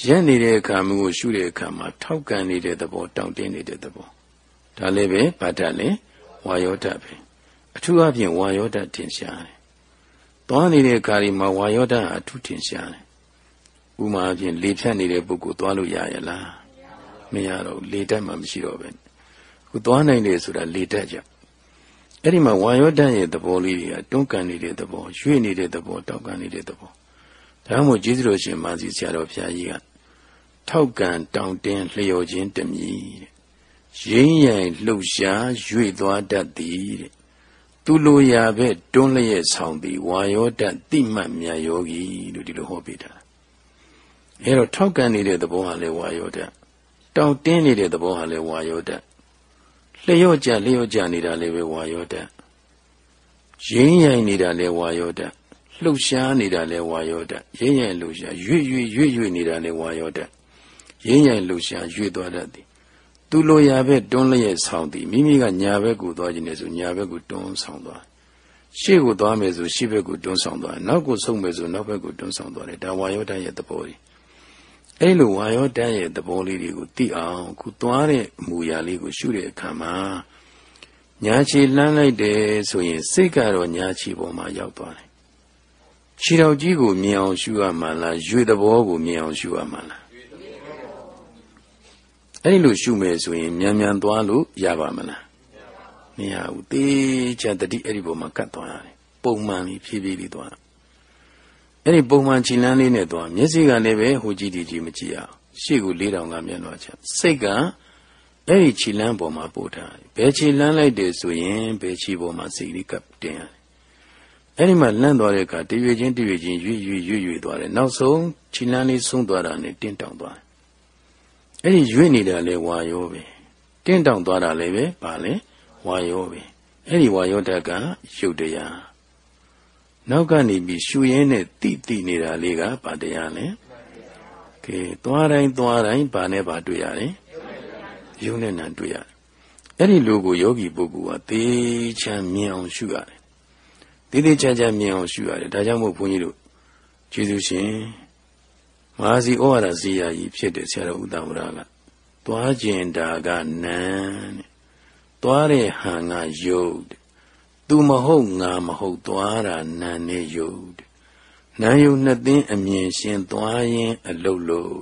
ရက်နေတဲ့အခါမျိုးရှုတဲ့အခါမှာထောက်ကန်နေတဲ့သဘောတောင့်တင်းနေတဲ့သဘောဒါလည်းပဲဗတ္တလည်းဝါယောတပဲအထူးအဖြင့်ဝါယောတထင်ရှားတယ်သွားနေတဲ့အခါဒီမှာဝါယောတအထူးထင်ရှားတယ် ဥမာအပြင်လေဖြတ်နေတဲ့ပုဂ္ဂိုလ်သွားလို့ရရလားမရတော့လေတက်မှမရှိတော့ပဲခုသွားနိုင်တယ်ဆိုတာလေတက်ကြအဲ့ဒီမှာဝါယောတရဲ့သဘောလေးတွေကတွန်းကန်နေတဲ့သဘောရွေ့နေတဲ့သဘောတောက်ကန်နေတဲ့သဘောဒါမှမဟုတ်ကျေးဇူးတော်ရှင်မာစီဆရာတော်ဘုရားကြီးကထောက်ကန်တောင်တင်းလျော်ခြင်းတမည်တဲ့ရင်းရိုင်လှုပ်ရှားရွေ့သွားတတ်သည်တဲ့သူလိုရာပဲတွန်းလျက်ဆောင်သည်ဝါယောတတိမှတ်မြတ်ယောဂီလို့ဒီလိုဟောပေးတာ အဲတော့ထောက်ကန်နေတဲ့သဘောဟာလည်းဝါယောဓာတ်တောင့်တင်းနေတဲ့သဘောဟာလည်းဝါယောဓာတ်လျှော့ကြလျှော့ကြနေတာလည်းပဲဝါယောဓာတ်ရင်းရိုင်နေတာလည်းဝါယောဓာတ်လှုပ်ရှားနေတာလည်းဝါယောဓာတ်ရင်းရိုင်လှုပ်ရှားရွေ့ရွေ့ရွေ့ရွေ့နေတာလည်းဝါယောဓာတ်ရင်းရိုင်လှုပ်ရှားရွေ့သွားတတ်သည်သူလိုရာဘက်တွန်းလျက်ဆောင်သည်မိမိကညာဘက်ကိုသွားခြင်းနဲ့ဆိုညာဘက်ကိုတွန်းဆောင်သွားရှေ့ကိုသွားမယ်ဆိုရှေ့ဘက်ကိုတွန်းဆောင်သွားနောက်ကိုဆုံမယ်ဆိုနောက်ဘက်ကိုတွန်းဆောင်သွားတယ်ဒါဝါယောဓာတ်ရဲ့သဘောကြီး အဲ့လိုဝါယောတန်းရဲ့သဘောလေးတွေကိုသိအောင်ခုသွားတဲ့အမူအရာလေးကိုရှုတဲ့အခါမှာညာချီလှမ်းလိုက်တယ်ဆိုရင်စိတ်ကတော့ညာချီပေါ်မှာရောက်သွားတယ်ခြေတော်ကြီးကိုမြင်အောင်ရှုရမှာလားရွေသဘောကိုမြင်အောင်ရှုရမှာလားအဲ့လိုရှုမယ်ဆိုရင်မြန်မြန်သွားလို့ရပါမလားမရဘူးတေးချတတိအဲ့ဒီပေါ်မှာကတ်သွားရတယ်ပုံမှန်လေးဖြည်းဖြည်းလေးသွား အဲ့ဒီပုံမှန်ခြေလမ်းလေးနဲ့သွားမျက်စိကလည်းပဲဟိုကြည့်ဒီကြည့်မကြည့်အောင်ရှေ့ကို၄တောင်ကမျက်နှာချစိတ်ကအဲ့ဒီခြေလမ်းပေါ်မှာပို့ထားဘယ်ခြေလမ်းလိုက်တယ်ဆိုရင်ဘယ်ခြေပေါ်မှာစိတ်လေးကပ်တင်ရတယ်အဲ့ဒီမှာလန့်သွားတဲ့အခါတရွေချင်းတရွေချင်းရွေ့ရွေ့ရွေ့ရွေ့သွားတယ်နောက်ဆုံးခြေလမ်းလေးဆုံးသွားတာနဲ့တင်းတောင်သွားတယ်အဲ့ဒီရွေ့နေတာလဲဝါရောပဲတင်းတောင်သွားတာလည်းပဲပါလဲဝါရောပဲအဲ့ဒီဝါရောတက်ကရုပ်တရား နောက်ကနေပြီးရှူရင်းနဲ့တိတိနေတာလေးကဗာတရားလဲကဲသွားတိုင်းသွားတိုင်းဗာနဲ့ဗာတွေ့ရတယ်ယုံနဲ့နံတွေ့ရတယ်အဲ့ဒီလိုကိုယောဂီပုဂ္ဂိုလ်ကသေချာမြင်အောင်ရှုရတယ်သေသေးချာချာမြင်အောင်ရှုရတယ်ဒါကြောင့်မို့ဘုန်းကြီးတို့ကျေးဇူးရှင်မဟာစီဩဝါဒဇီယာကြီးဖြစ်တဲ့ဆရာတော်ဥဒ္ဒဝရကသွားကျင်တာကနန်းတဲ့သွားတဲ့ဟန်ကယုတ်တဲ့ သူမဟုတ်ငါမဟုတ်သွားတာနာနေယုတ်နာယုတ်နှစ်သိန်းအမြင်ရှင်သွားရင်အလုတ်လို့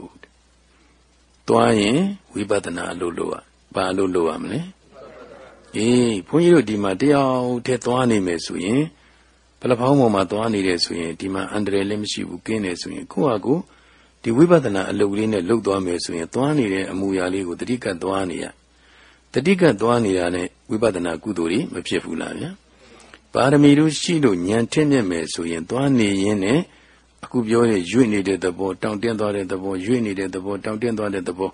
သွားရင်ဝိပဿနာအလုတ်လို့ပါအလုတ်လို့ရမလဲအေးဘုန်းကြီးတို့ဒီမှာတရားထက်သွားနေမယ်ဆိုရင်ဘလဖောင်းပေါ်မှာသွားနေတယ်ဆိုရင်ဒီမှာအန္တရာယ်လည်းမရှိဘူးကင်းတယ်ဆိုရင်ကိုယ့်ဟာကိုယ်ဒီဝိပဿနာအလုပ်လေးနဲ့လှုပ်သွားမယ်ဆိုရင်သွားနေတဲ့အမူအရာလေးကိုတတိကတ်သွားနေရတတိကတ်သွားနေတာနဲ့ဝိပဿနာကုသိုလ်တွေမဖြစ်ဘူးလားဗျာ ပါရမီတို့ရှိလို့ဉာဏ်ထင်းမြက်မယ်ဆိုရင်သွားနေရင်းနဲ့အခုပြောတဲ့ရွေ့နေတဲ့သဘောတောင့်တင်းသွားတဲ့သဘောရွေ့နေတဲ့သဘောတောင့်တင်းသွားတဲ့သဘော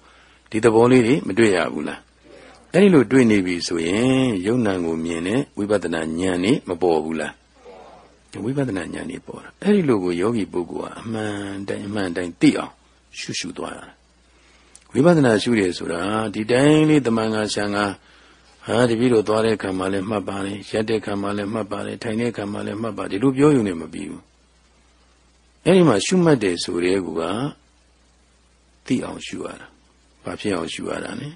ဒီသဘောလေးတွေမတွေ့ရဘူးလားအဲ့ဒီလိုတွေ့နေပြီဆိုရင်ယုံနာကိုမြင်တဲ့ဝိပဿနာဉာဏ်นี่မပေါ်ဘူးလားဝိပဿနာဉာဏ်นี่ပေါ်တာအဲ့ဒီလိုကိုယောဂီပုဂ္ဂိုလ်ကအမှန်တိုင်းအမှန်တိုင်းသိအောင်ရှုရှုသွားတာဝိပဿနာရှုရဆိုတာဒီတိုင်းလေးတမန်ငါဆံငါ ဟာတပည့်တော်သွားတဲ့ခံမှလည်းမှတ်ပါတယ်ရက်တဲ့ခံမှလည်းမှတ်ပါတယ်ထိုင်တဲ့ခံမှလည်းမှတ်ပါဒီလိုပြောယူနေမပြီးဘူးအဲ့ဒီမှာရှုမှတ်တယ်ဆိုတဲ့ကူကသိအောင်ရှုရတာဘာဖြစ်အောင်ရှုရတာလဲ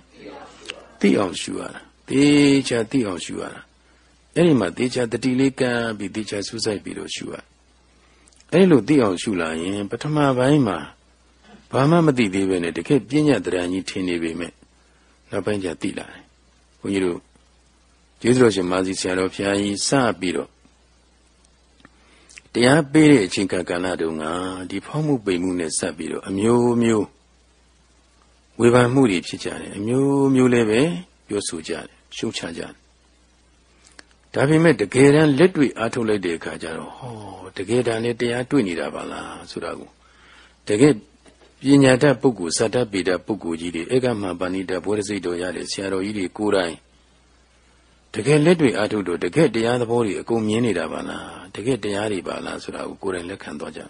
သိအောင်ရှုရတာတေချာသိအောင်ရှုရတာအဲ့ဒီမှာတေချာတတိလေးကမ်းပြီးတေချာစူးစိုက်ပြီးတော့ရှုရအဲ့လိုသိအောင်ရှုလာရင်ပထမပိုင်းမှာဘာမှမသိသေးပဲနဲ့တကယ်ပြဉ္ညာတရားကြီးထင်နေပေမဲ့နောက်ပိုင်းကျသိလာတယ် ဘုန်းကြီးတို့ကျေးဇူးတော်ရှင်မာစီဆရာတော်ဘုရားကြီးစပြီးတော့တရားပေးတဲ့အချိန်ကကာလတုန်းကဒီဖောက်မှုပိန်မှုနဲ့ဆက်ပြီးတော့အမျိုးမျိုးဝေဖန်မှုတွေဖြစ်ကြတယ်အမျိုးမျိုးလည်းပဲပြောဆိုကြတယ်ရှုတ်ချကြတယ်ဒါပေမဲ့တကယ်တမ်းလက်တွေ့အားထုတ်လိုက်တဲ့အခါကျတော့ဟောတကယ်တမ်းလည်းတရားတွေ့နေတာပါလားဆိုတာကိုတကယ် ပညာတတ်ပုဂ္ဂိုလ်စတ္တပေတပုဂ္ဂိုလ်ကြီးတွေဧကမပါဏိတဘောဓစိတ်တော်ရတဲ့ဆရာတော်ကြီးတွေကိုယ်တိုင်တကယ်လက်တွေ့အားထုတ်တော့တကယ်တရားသဘောတွေအကုန်မြင်နေတာပါလားတကယ်တရားတွေပါလားဆိုတာကိုကိုယ်တိုင်လက်ခံသွားကြ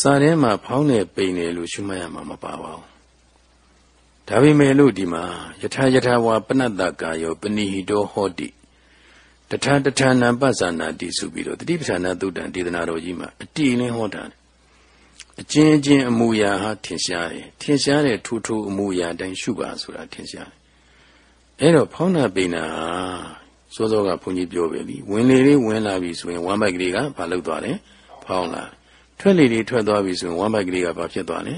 စာထဲမှာဖောင်းနေပိန်နေလို့ရှုမှတ်ရမှာမပါပါဘူးဒါပေမဲ့လို့ဒီမှာယထာယထာဝါပနတ္တကာယောပဏိဟိတောဟောတိတထာတထာနံပသနာတိဆိုပြီးတော့တတိပဌာနာသုတ္တံဒေသနာတော်ကြီးမှာအတိအလင်းဟောတာ အချင်းချင်းအမူအရာဟာထင်ရှားတယ်ထင်ရှားတဲ့ထူထူအမူအရာတိုင်းရှုပါဆိုတာထင်ရှားတယ်အဲ့တော့ဖောင်းနာပိနာစောစောကဘုန်းကြီးပြောပဲလीဝင်လေလေးဝင်လာပြီဆိုရင်ဝမ်းပိုက်ကလေးကဘာလုပ်သွားလဲဖောင်းလာထွက်လေလေးထွက်သွားပြီဆိုရင်ဝမ်းပိုက်ကလေးကဘာဖြစ်သွားလဲ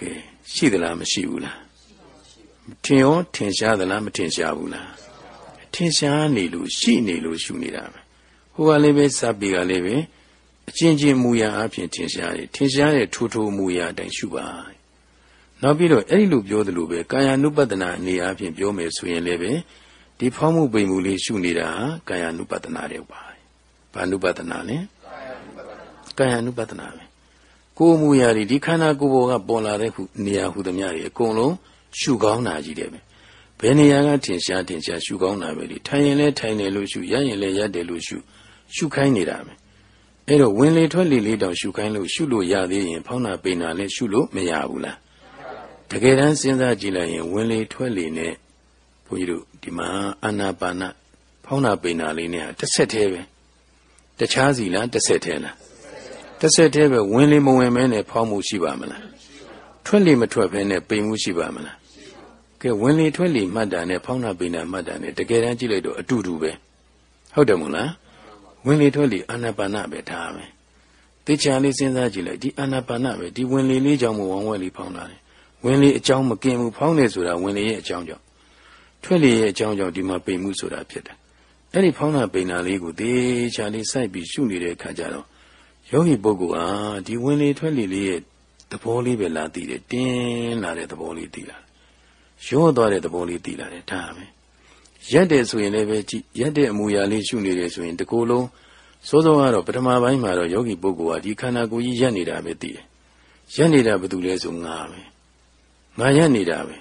ကဲရှိသလားမရှိဘူးလားထင်ရောထင်ရှားသလားမထင်ရှားဘူးလားထင်ရှားနေလို့ရှိနေလို့ရှုနေတာပဲဟိုကလည်းပဲစပ်ပြီးကလည်းပဲ အချင်းချင်းမူရာအဖြစ်ထင်ရှားတယ်ထင်ရှားတဲ့ထိုးထိုးမူရာအတိုင်းရှုပါနောက်ပြီးတော့အဲ့ဒီလိုပြောသလိုပဲကာယ ानु ပတနာအနေအချင်းပြောမယ်ဆိုရင်လည်းပဲဒီဖောင်းမှုပိန်မှုလေးရှုနေတာကာယ ानु ပတနာတွေပါဘာ ानु ပတနာလဲကာယ ानु ပတနာပဲကိုယ်မူရာတွေဒီခန္ဓာကိုယ်ပေါ်ကပေါ်လာတဲ့ခုနေရာဟုသမျှတွေအကုန်လုံးရှုကောင်းတာကြီးတယ်ပဲဘယ်နေရာကထင်ရှားထင်ရှားရှုကောင်းတာပဲလေထိုင်ရင်လည်းထိုင်တယ်လို့ရှုရရင်လည်းရတယ်လို့ရှုရှုခိုင်းနေတာပဲ အဲ့တော့ဝင်လေထွက်လေလေးတောင်ရှုခိုင်းလို့ရှုလို့ရသေးရင် ဖောင်းနာပိန်နာလည်းရှုလို့မရဘူးလားတကယ်တမ်းစဉ်းစားကြည့်လိုက်ရင်ဝင်လေထွက်လေနဲ့ဘုန်းကြီးတို့ဒီမှာအာနာပါနဖောင်းနာပိန်နာလေးနဲ့တစ်ဆက်တည်းပဲတခြားစီလားတစ်ဆက်တည်းလားတစ်ဆက်တည်းပဲဝင်လေမဝင်မဲနဲ့ဖောင်းမှုရှိပါမလားထွက်လေမထွက်ဘဲနဲ့ပိန်မှုရှိပါမလားကဲဝင်လေထွက်လေမှတ်တာနဲ့ဖောင်းနာပိန်နာမှတ်တာနဲ့တကယ်တမ်းကြည့်လိုက်တော့အတူတူပဲဟုတ်တယ်မို့လား ဝင်လေထွက်လေအာနာပါနပဲထားမယ်တေချာလေးစဉ်းစားကြည့်လိုက်ဒီအာနာပါနပဲဒီဝင်လေလေးကြောင့်မဝမ်းဝဲလေးဖောင်းလာတယ်ဝင်လေအကြောင်းမกินဘူးဖောင်းနေဆိုတာဝင်လေရဲ့အကြောင်းကြောင့်ထွက်လေရဲ့အကြောင်းကြောင့်ဒီမှာပိန်မှုဆိုတာဖြစ်တယ်အဲ့ဒီဖောင်းတာပိန်တာလေးကိုတေချာလေးစိုက်ပြီးရှုနေတဲ့အခါကျတော့ယောဂီပုဂ္ဂိုလ်ဟာဒီဝင်လေထွက်လေလေးရဲ့သဘောလေးပဲလာသိတယ်တင်းလာတဲ့သဘောလေးသိလာရောသွားတဲ့သဘောလေးသိလာတယ်ဒါပဲ ရက်တယ်ဆိုရင်လည်းပဲကြည့်ရက်တဲ့အမူအရာလေးရှုနေတယ်ဆိုရင်တကူလုံးစိုးစိုးကတော့ပထမပိုင်းမှာတော့ယောဂီပုဂ္ဂိုလ်ဟာဒီခန္ဓာကိုယ်ကြီးရက်နေတာပဲသိတယ်ရက်နေတာဘာတူလဲဆိုငါပဲငါရက်နေတာပဲ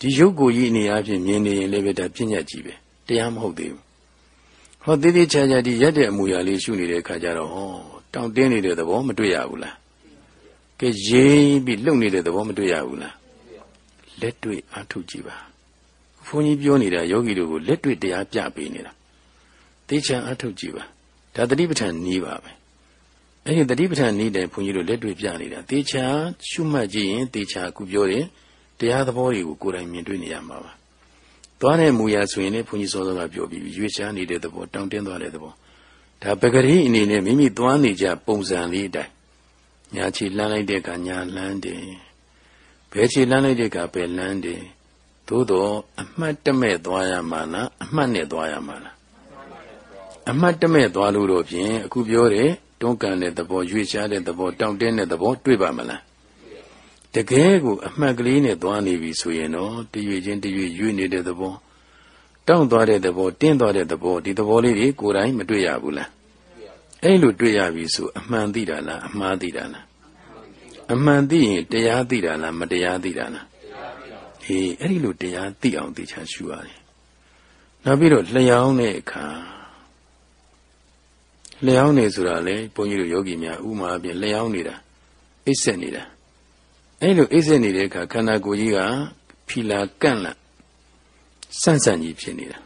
ဒီရုပ်ကိုယ်ကြီးအနေအချင်းမြင်နေရင်လည်းပဲဒါပြဉ္ညာကြီးပဲတရားမဟုတ်သေးဘူးဟောသေးသေးချာချာဒီရက်တဲ့အမူအရာလေးရှုနေတဲ့အခါကျတော့ဟောတောင့်တင်းနေတဲ့သဘောမတွေ့ရဘူးလားကဲရေးပြီးလှုပ်နေတဲ့သဘောမတွေ့ရဘူးလားလက်တွေ့အထုကြည့်ပါ ဘုန်းကြီးပြောနေတာယောဂီတို့ကိုလက်တွေ့တရားပြပေးနေတာသေချာအထုတ်ကြည့်ပါဒါတတိပဋ္ဌာန်နီးပါပဲအဲ့ဒီတတိပဋ္ဌာန်နီးတယ်ဘုန်းကြီးတို့လက်တွေ့ပြနေတာသေချာရှုမှတ်ကြည့်ရင်သေချာအခုပြောတယ်တရားသဘောတွေကိုကိုယ်တိုင်မြင်တွေ့နေရမှာပါသွားတဲ့မူရာဆိုရင်လည်းဘုန်းကြီးစောစောကပြောပြီးရွေ့ချနေတဲ့သဘောတောင်းတင်းသွားတဲ့သဘောဒါပဂရိအနေနဲ့မိမိသွားနေကြပုံစံလေးအတိုင်းညာချီလှမ်းလိုက်တဲ့ကညာလှမ်းတယ်ဘယ်ချီလှမ်းလိုက်တဲ့ကဘယ်လှမ်းတယ် သို့တော့အမှတ်တမဲ့သွားရမှာလားအမှတ်နဲ့သွားရမှာလားအမှတ်တမဲ့သွားလို့တော့ဖြင့်အခုပြောတဲ့တွန်းကန်တဲ့သဘောရွေ့ရှားတဲ့သဘောတောင့်တင်းတဲ့သဘောတွေ့ပါမလားတကယ်ကိုအမှတ်ကလေးနဲ့သွားနေပြီဆိုရင်တော့တရွေချင်းတရွေရွေ့နေတဲ့သဘောတောင့်သွားတဲ့သဘောတင်းသွားတဲ့သဘောဒီသဘောလေးတွေကိုယ်တိုင်မတွေ့ရဘူးလားအဲ့လိုတွေ့ရပြီဆိုအမှန်သိတာလားအမှားသိတာလားအမှန်သိရင်တရားသိတာလားမတရားသိတာလား ဟေးအဲ့ဒီလိုတရားသိအောင်သိချာရှုရတယ်နောက်ပြီးတော့လျှောင်းတဲ့အခါလျှောင်းနေဆိုတာလေဘုန်းကြီးတို့ယောဂီများဥမာအပြင်လျှောင်းနေတာအိပ်ဆက်နေတာအဲ့လိုအိပ်ဆက်နေတဲ့အခါခန္ဓာကိုယ်ကြီးကဖီလာကန့်လန့်စန့်စန့်ကြီးဖြစ်နေတာ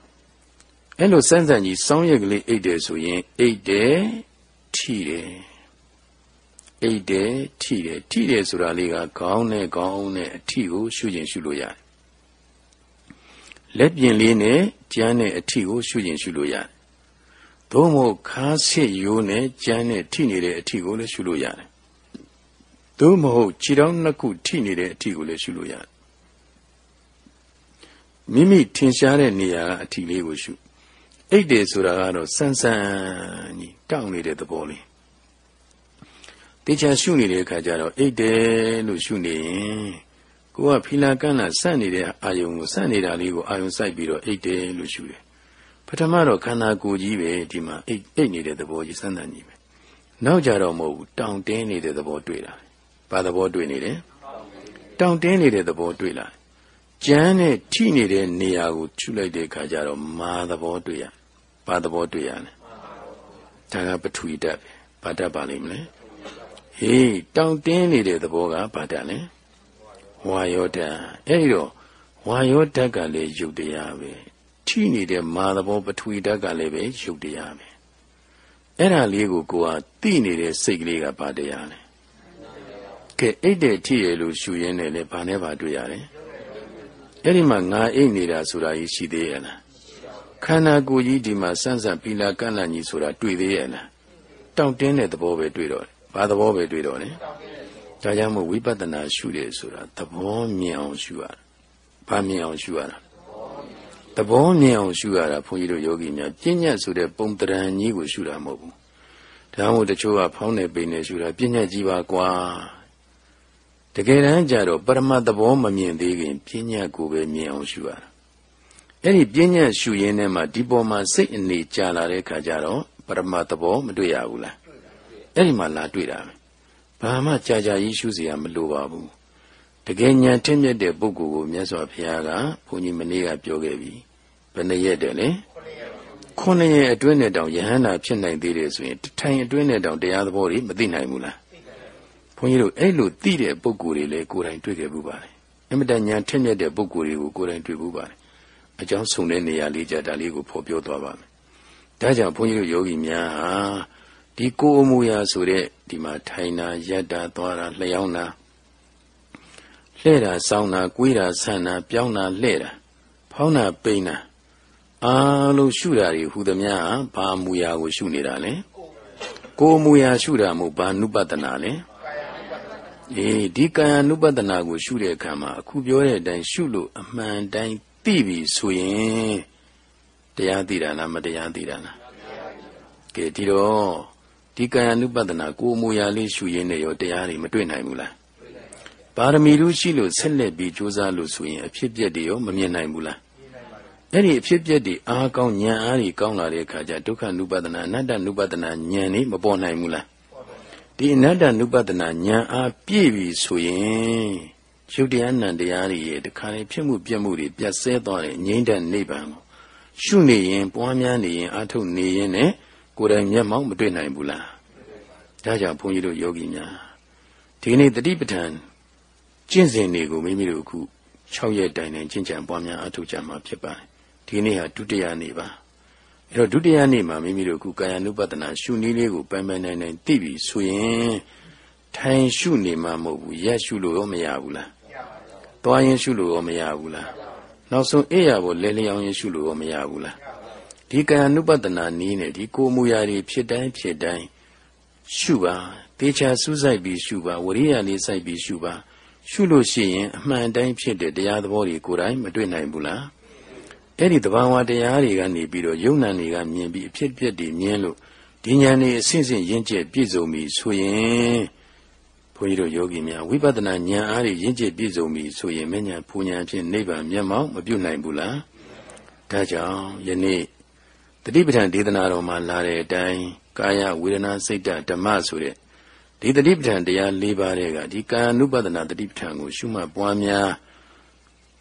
အဲ့လိုစန့်စန့်ကြီးစောင်းရက်ကလေးအိပ်တယ်ဆိုရင်အိပ်တယ်ထိတယ် အိတ်တယ်ထိတယ်ထိတယ်ဆိုတာလေးကခေါင်းနဲ့ခေါင်းနဲ့အထိကိုရှုခြင်းရှုလို့ရတယ်လက်ပြင်လေးနဲ့ကျန်းတဲ့အထိကိုရှုခြင်းရှုလို့ရတယ်သို့မဟုတ်ခါးစစ်ရိုးနဲ့ကျန်းတဲ့ထိနေတဲ့အထိကိုလည်းရှုလို့ရတယ်သို့မဟုတ်ခြေထောက်နှစ်ခုထိနေတဲ့အထိကိုလည်းရှုလို့ရတယ်မိမိထင်ရှားတဲ့နေရာကအထိလေးကိုရှုအိတ်တယ်ဆိုတာကတော့စန်းစန်းကြီးတောင့်နေတဲ့သဘောလေး တေချာရှုနေတဲ့အခါကျတော့အိတ်တယ်လို့ရှုနေရင်ကိုကဖီလာကန့်လာစန့်နေတဲ့အာယုံကိုစန့်နေတာလေးကိုအာယုံစိုက်ပြီးတော့အိတ်တယ်လို့ရှုတယ်ပထမတော့ခန္ဓာကိုယ်ကြီးပဲဒီမှာအိတ်အိတ်နေတဲ့သဘောကြီးစမ်းသပ်ကြီးပဲနောက်ကြတော့မဟုတ်ဘူးတောင်တင်းနေတဲ့သဘောတွေ့လာဘာသဘောတွေ့နေလဲတောင်တင်းနေတဲ့သဘောတွေ့လာကျမ်းနဲ့ထိနေတဲ့နေရာကိုချူလိုက်တဲ့အခါကျတော့မာသဘောတွေ့ရဘာသဘောတွေ့ရလဲဒါကပထဝီဓာတ်ပဲဘာဓာတ်ပါလိမ့်မလဲ ဟေးတောင်တင်းနေတဲ့သဘောကဘာဓာတ်လဲဝါယောဓာတ်အဲ့ဒီတော့ဝါယောဓာတ်ကလည်းယုတ်တရားပဲထိနေတဲ့မာသဘောပထဝီဓာတ်ကလည်းပဲယုတ်တရားပဲအဲ့ဒါလေးကိုကိုကသိနေတဲ့စိတ်ကလေးကဘာတရားလဲကဲအိတ်တဲ့ထိရလို့ရှူရင်းနဲ့လည်းဘာနဲ့ဘာတွေ့ရလဲအဲ့ဒီမှာငါအိတ်နေတာဆိုတာကြီးရှိသေးရဲ့လားခန္ဓာကိုယ်ကြီးဒီမှာစန့်စန့်ပီလာကန့်လန့်ကြီးဆိုတာတွေ့သေးရဲ့လားတောင့်တင်းတဲ့သဘောပဲတွေ့တော့တယ် ဘာသဘောပဲတွေ့တော့လဲဒါကြောင့်မို့ဝိပဿနာရှုတယ်ဆိုတာသဘောမြင်အောင်ရှုရတာဘာမြင်အောင်ရှုရတာသဘောမြင်အောင်ရှုရတာဘုန်းကြီးတို့ယောဂီများပြဉ္ညာဆိုတဲ့ပုံတရံကြီးကိုရှုတာမဟုတ်ဘူးဒါမှမဟုတ်တချို့ကဖောင်းနေပိနေရှုတာပြဉ္ညာကြီးပါကွာတကယ်တမ်းကျတော့ပရမတ်သဘောမမြင်သေးခင်ပြဉ္ညာကိုပဲမြင်အောင်ရှုရတာအဲ့ဒီပြဉ္ညာရှုရင်းနဲ့မှဒီပေါ်မှာစိတ်အနေကြာလာတဲ့ခါကျတော့ပရမတ်သဘောမတွေ့ရဘူးလား အဲ့ဒီမှာလာတွေ့တာပဲဘာမှကြာကြာကြီးရှုเสียမလိုပါဘူးတကယ်ဉာဏ်ထင်းမြတ်တဲ့ပုဂ္ဂိုလ်ကိုမြတ်စွာဘုရားကဘုန်းကြီးမနေ့ကပြောခဲ့ပြီဘယ်နှရက်တယ်လဲခုနှစ်ရက်အတွင်းနဲ့တောင်ယဟန္တာဖြစ်နိုင်သေးတယ်ဆိုရင်တထိုင်အတွင်းနဲ့တောင်တရားသဘောတွေမသိနိုင်ဘူးလားဘုန်းကြီးတို့အဲ့လိုသိတဲ့ပုဂ္ဂိုလ်တွေလည်းကိုယ်တိုင်တွေ့ခဲ့ဘူးပါတယ်အမတန်ဉာဏ်ထင်းမြတ်တဲ့ပုဂ္ဂိုလ်တွေကိုကိုယ်တိုင်တွေ့ဘူးပါတယ်အကြောင်းဆုံတဲ့နေရာလေးကြတာလေးကိုဖော်ပြောသွားပါမယ်ဒါကြောင့်ဘုန်းကြီးတို့ယောဂီများဟာ ဒီကိုယ်အမူအရာဆိုတဲ့ဒီမှာထိုင်တာရက်တာသွားတာလျှောင်းတာလှဲ့တာစောင်းတာကွေးတာဆန့်တာပြောင်းတာလှဲ့တာဖောင်းတာပိန်တာအားလုံးရှုတာတွေဟူသမျှဘာမူရာကိုရှုနေတာလဲကိုယ်မူရာရှုတာမဟုတ်ဘာနုပတနာလဲအေးဒီကာယ ानु ပတနာကိုရှုတဲ့အခါမှာအခုပြောတဲ့အတိုင်းရှုလို့အမှန်တိုင်းသိပြီဆိုရင်တရားသိတာလားမတရားသိတာလားကဲဒီတော့ ဒီကာယ ानु ပဒနာကိုမူရာလေးရှုရင်းနဲ့ရောတရားတွေမတွေ့နိုင်ဘူးလားပါရမီတို့ရှိလို့ဆက်လက်ပြီးကြိုးစားလို့ဆိုရင်အဖြစ်ပြက်တွေရောမမြင်နိုင်ဘူးလားအဲ့ဒီအဖြစ်ပြက်တွေအားကောင်းဉာဏ်အားကြီးကောင်းလာတဲ့အခါကျဒုက္ခ ानु ပဒနာအနတ္တ ानु ပဒနာဉာဏ်นี่မပေါ်နိုင်ဘူးလားဒီအနတ္တ ानु ပဒနာဉာဏ်အားပြည့်ပြီဆိုရင်ရုပ်တရားနံတရားတွေရဲ့တခါလေဖြစ်မှုပြက်မှုတွေပြတ်ဆဲသွားတဲ့ငြိမ့်တဲ့နိဗ္ဗာန်ကိုရှုနေရင်ပွားများနေရင်အာထုတ်နေရင်နဲ့ ကိုယ်တိုင်မျက်မှောက်မတွေ့နိုင်ဘူးလားဒါကြောင့်ဘုန်းကြီးတို့ယောဂီများဒီနေ့တတိပဋ္ဌာန်ကျင့်စဉ်တွေကိုမိမိတို့အခု6ရက်တိုင်တိုင်ကျင့်ကြံပွားများအထောက်ကြမှာဖြစ်ပါတယ်ဒီနေ့ဟာဒုတိယနေ့ပါအဲ့တော့ဒုတိယနေ့မှာမိမိတို့အခုကာယ ानु ပဒနာရှုနည်းလေးကိုပိုင်ပိုင်နိုင်နိုင်သိပြီဆိုရင်ထိုင်ရှုနေမှမဟုတ်ဘူးရက်ရှုလို့ရောမရဘူးလားသွားရင်ရှုလို့ရောမရဘူးလားနောက်ဆုံးအိယာကိုလဲလျောင်းရင်ရှုလို့ရောမရဘူးလား ဒီကာယ ानु ပဒနာနည်းနဲ့ဒီကိုယ်မူရာတွေဖြစ်တိုင်းဖြစ်တိုင်းရှုပါတေချာစူးစိုက်ပြီးရှုပါဝရိယလေးစိုက်ပြီးရှုပါရှုလို့ရှိရင်အမှန်တိုင်းဖြစ်တဲ့တရားသဘောတွေကိုယ်တိုင်မတွေ့နိုင်ဘူးလားအဲ့ဒီတဘာဝတရားတွေကနေပြီးတော့ယုံနာတွေကမြင်ပြီးအဖြစ်အပျက်တွေမြင်လို့ဒီဉာဏ်တွေအစဉ်စဉ်ရင့်ကျက်ပြည့်စုံပြီဆိုရင်ဘုန်းကြီးတို့ယောဂီများဝိပဿနာဉာဏ်အားဖြင့်ရင့်ကျက်ပြည့်စုံပြီဆိုရင်မဉဏ်ဖူဉဏ်ဖြင့်နိဗ္ဗာန်မျက်မှောက်မပြုတ်နိုင်ဘူးလားဒါကြောင့်ယနေ့ တတိပဋ္ဌာန်ဒေသနာတော်မှာလာတဲ့အတိုင်းကာယဝေဒနာစိတ်ဓမ္မဆိုတဲ့ဒီတတိပဋ္ဌာန်တရား၄ပါးတွေကဒီကာယ ानु ပဒနာတတိပဋ္ဌာန်ကိုရှုမှတ်ပွားများ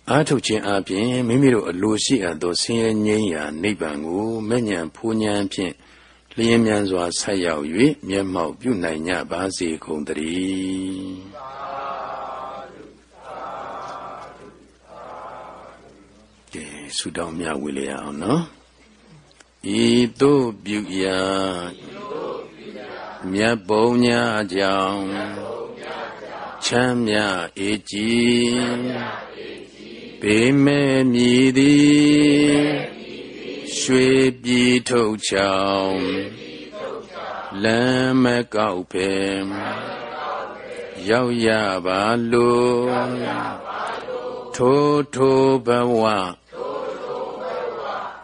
အားထုတ်ခြင်းအပြင်မိမိတို့အလိုရှိအပ်သောဆင်းရဲငြိမ်းရာနိဗ္ဗာန်ကိုမဲ့ညာဖူးညာဖြင့်လျင်မြန်စွာဆက်ရောက်၍မျက်မှောက်ပြုနိုင်ကြပါစေကုန်သတည်းကဲဆုတောင်းမြဝေလရအောင်နော် ဤသို့ပြုရာမြတ်ဘုံညာကြောင့်ချမ်းမြအေကြည်ပေမဲ့မြည်သည်ရွှေပြည်ထုတ်ချောင်းလမ်းမကောက်ဖဲရောက်ရပါလို့ထိုးထိုးဘဝ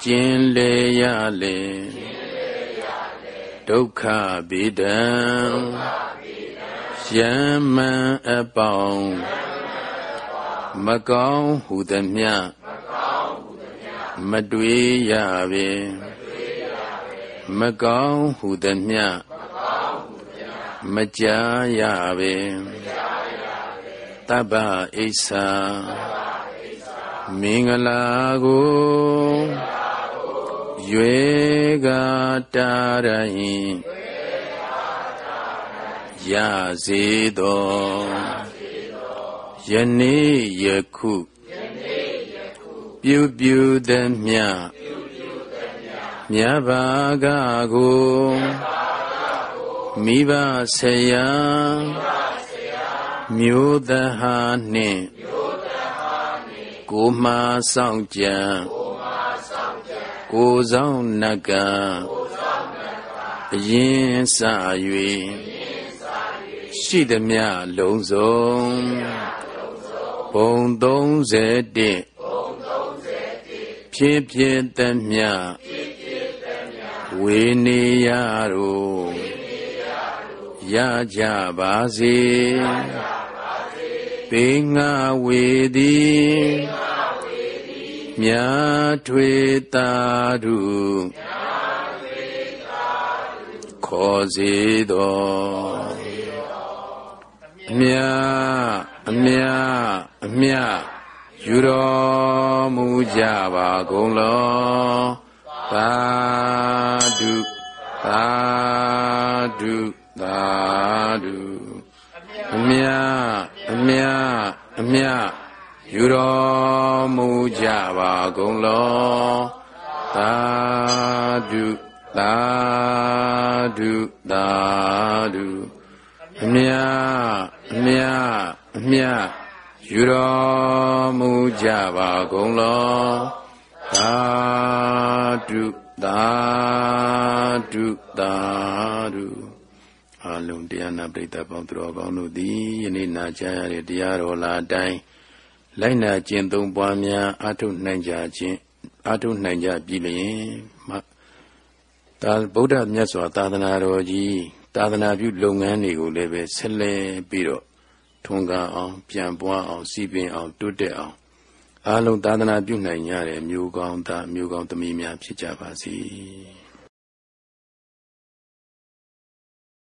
ကျင်လေရလေဒုက္ခဗေဒံယမံအပေါင်းမကောင်းဟုသမျှမတွေ့ရပေမကောင်းဟုသမျှမကြားရပေတပ္ပအိဆာမင်္ဂလာကို ရွေကတာရင်ရစေတော်ယနေ့ယခုပြုပြုသမျှမြတ်ဘာကကိုမိဘဆရာမျိုးသဟာနှင့်ကိုမာဆောင်ကြံ ကိုဆောင်နကအရင်စ၍ရှိသမျှလုံးစုံဘုံ31ဖြစ်ဖြစ်သမျှဝေနေရတို့ရကြပါစေပေငါဝေသည် မြာထွေတာတို့ခေါ်စေတော်အမြအမြအမြယူတော်မူကြပါကုန်လောသာဓုသာဓုသာဓုအမြအမြအမြ ယူတော်မူကြပါကုန်လောသာဓုသာဓုသာဓုအမြအမြအမြယူတော်မူကြပါကုန်လောသာဓုသာဓုသာဓုအလုံးတရားနာပရိသတ်ပေါင်းသူတော်ကောင်းတို့သည်ယနေ့နာကြားရတဲ့တရားတော်လာတိုင်း လိုက်နာကျင့်သုံးပွားများအထုနိုင်ကြခြင်းအထုနိုင်ကြပြီလျင်သာဗုဒ္ဓမြတ်စွာသာသနာတော်ကြီးသာသနာပြုလုပ်ငန်းတွေကိုလည်းပဲဆက်လက်ပြီးတော့ထွန်းကားအောင် ပြန်ပွားအောင်စီပင်အောင်တိုးတက်အောင်အားလုံးသာသနာပြုနိုင်ကြတဲ့မျိုးကောင်းသားမျိုးကောင်းသမီးများဖြစ်ကြပါစေ။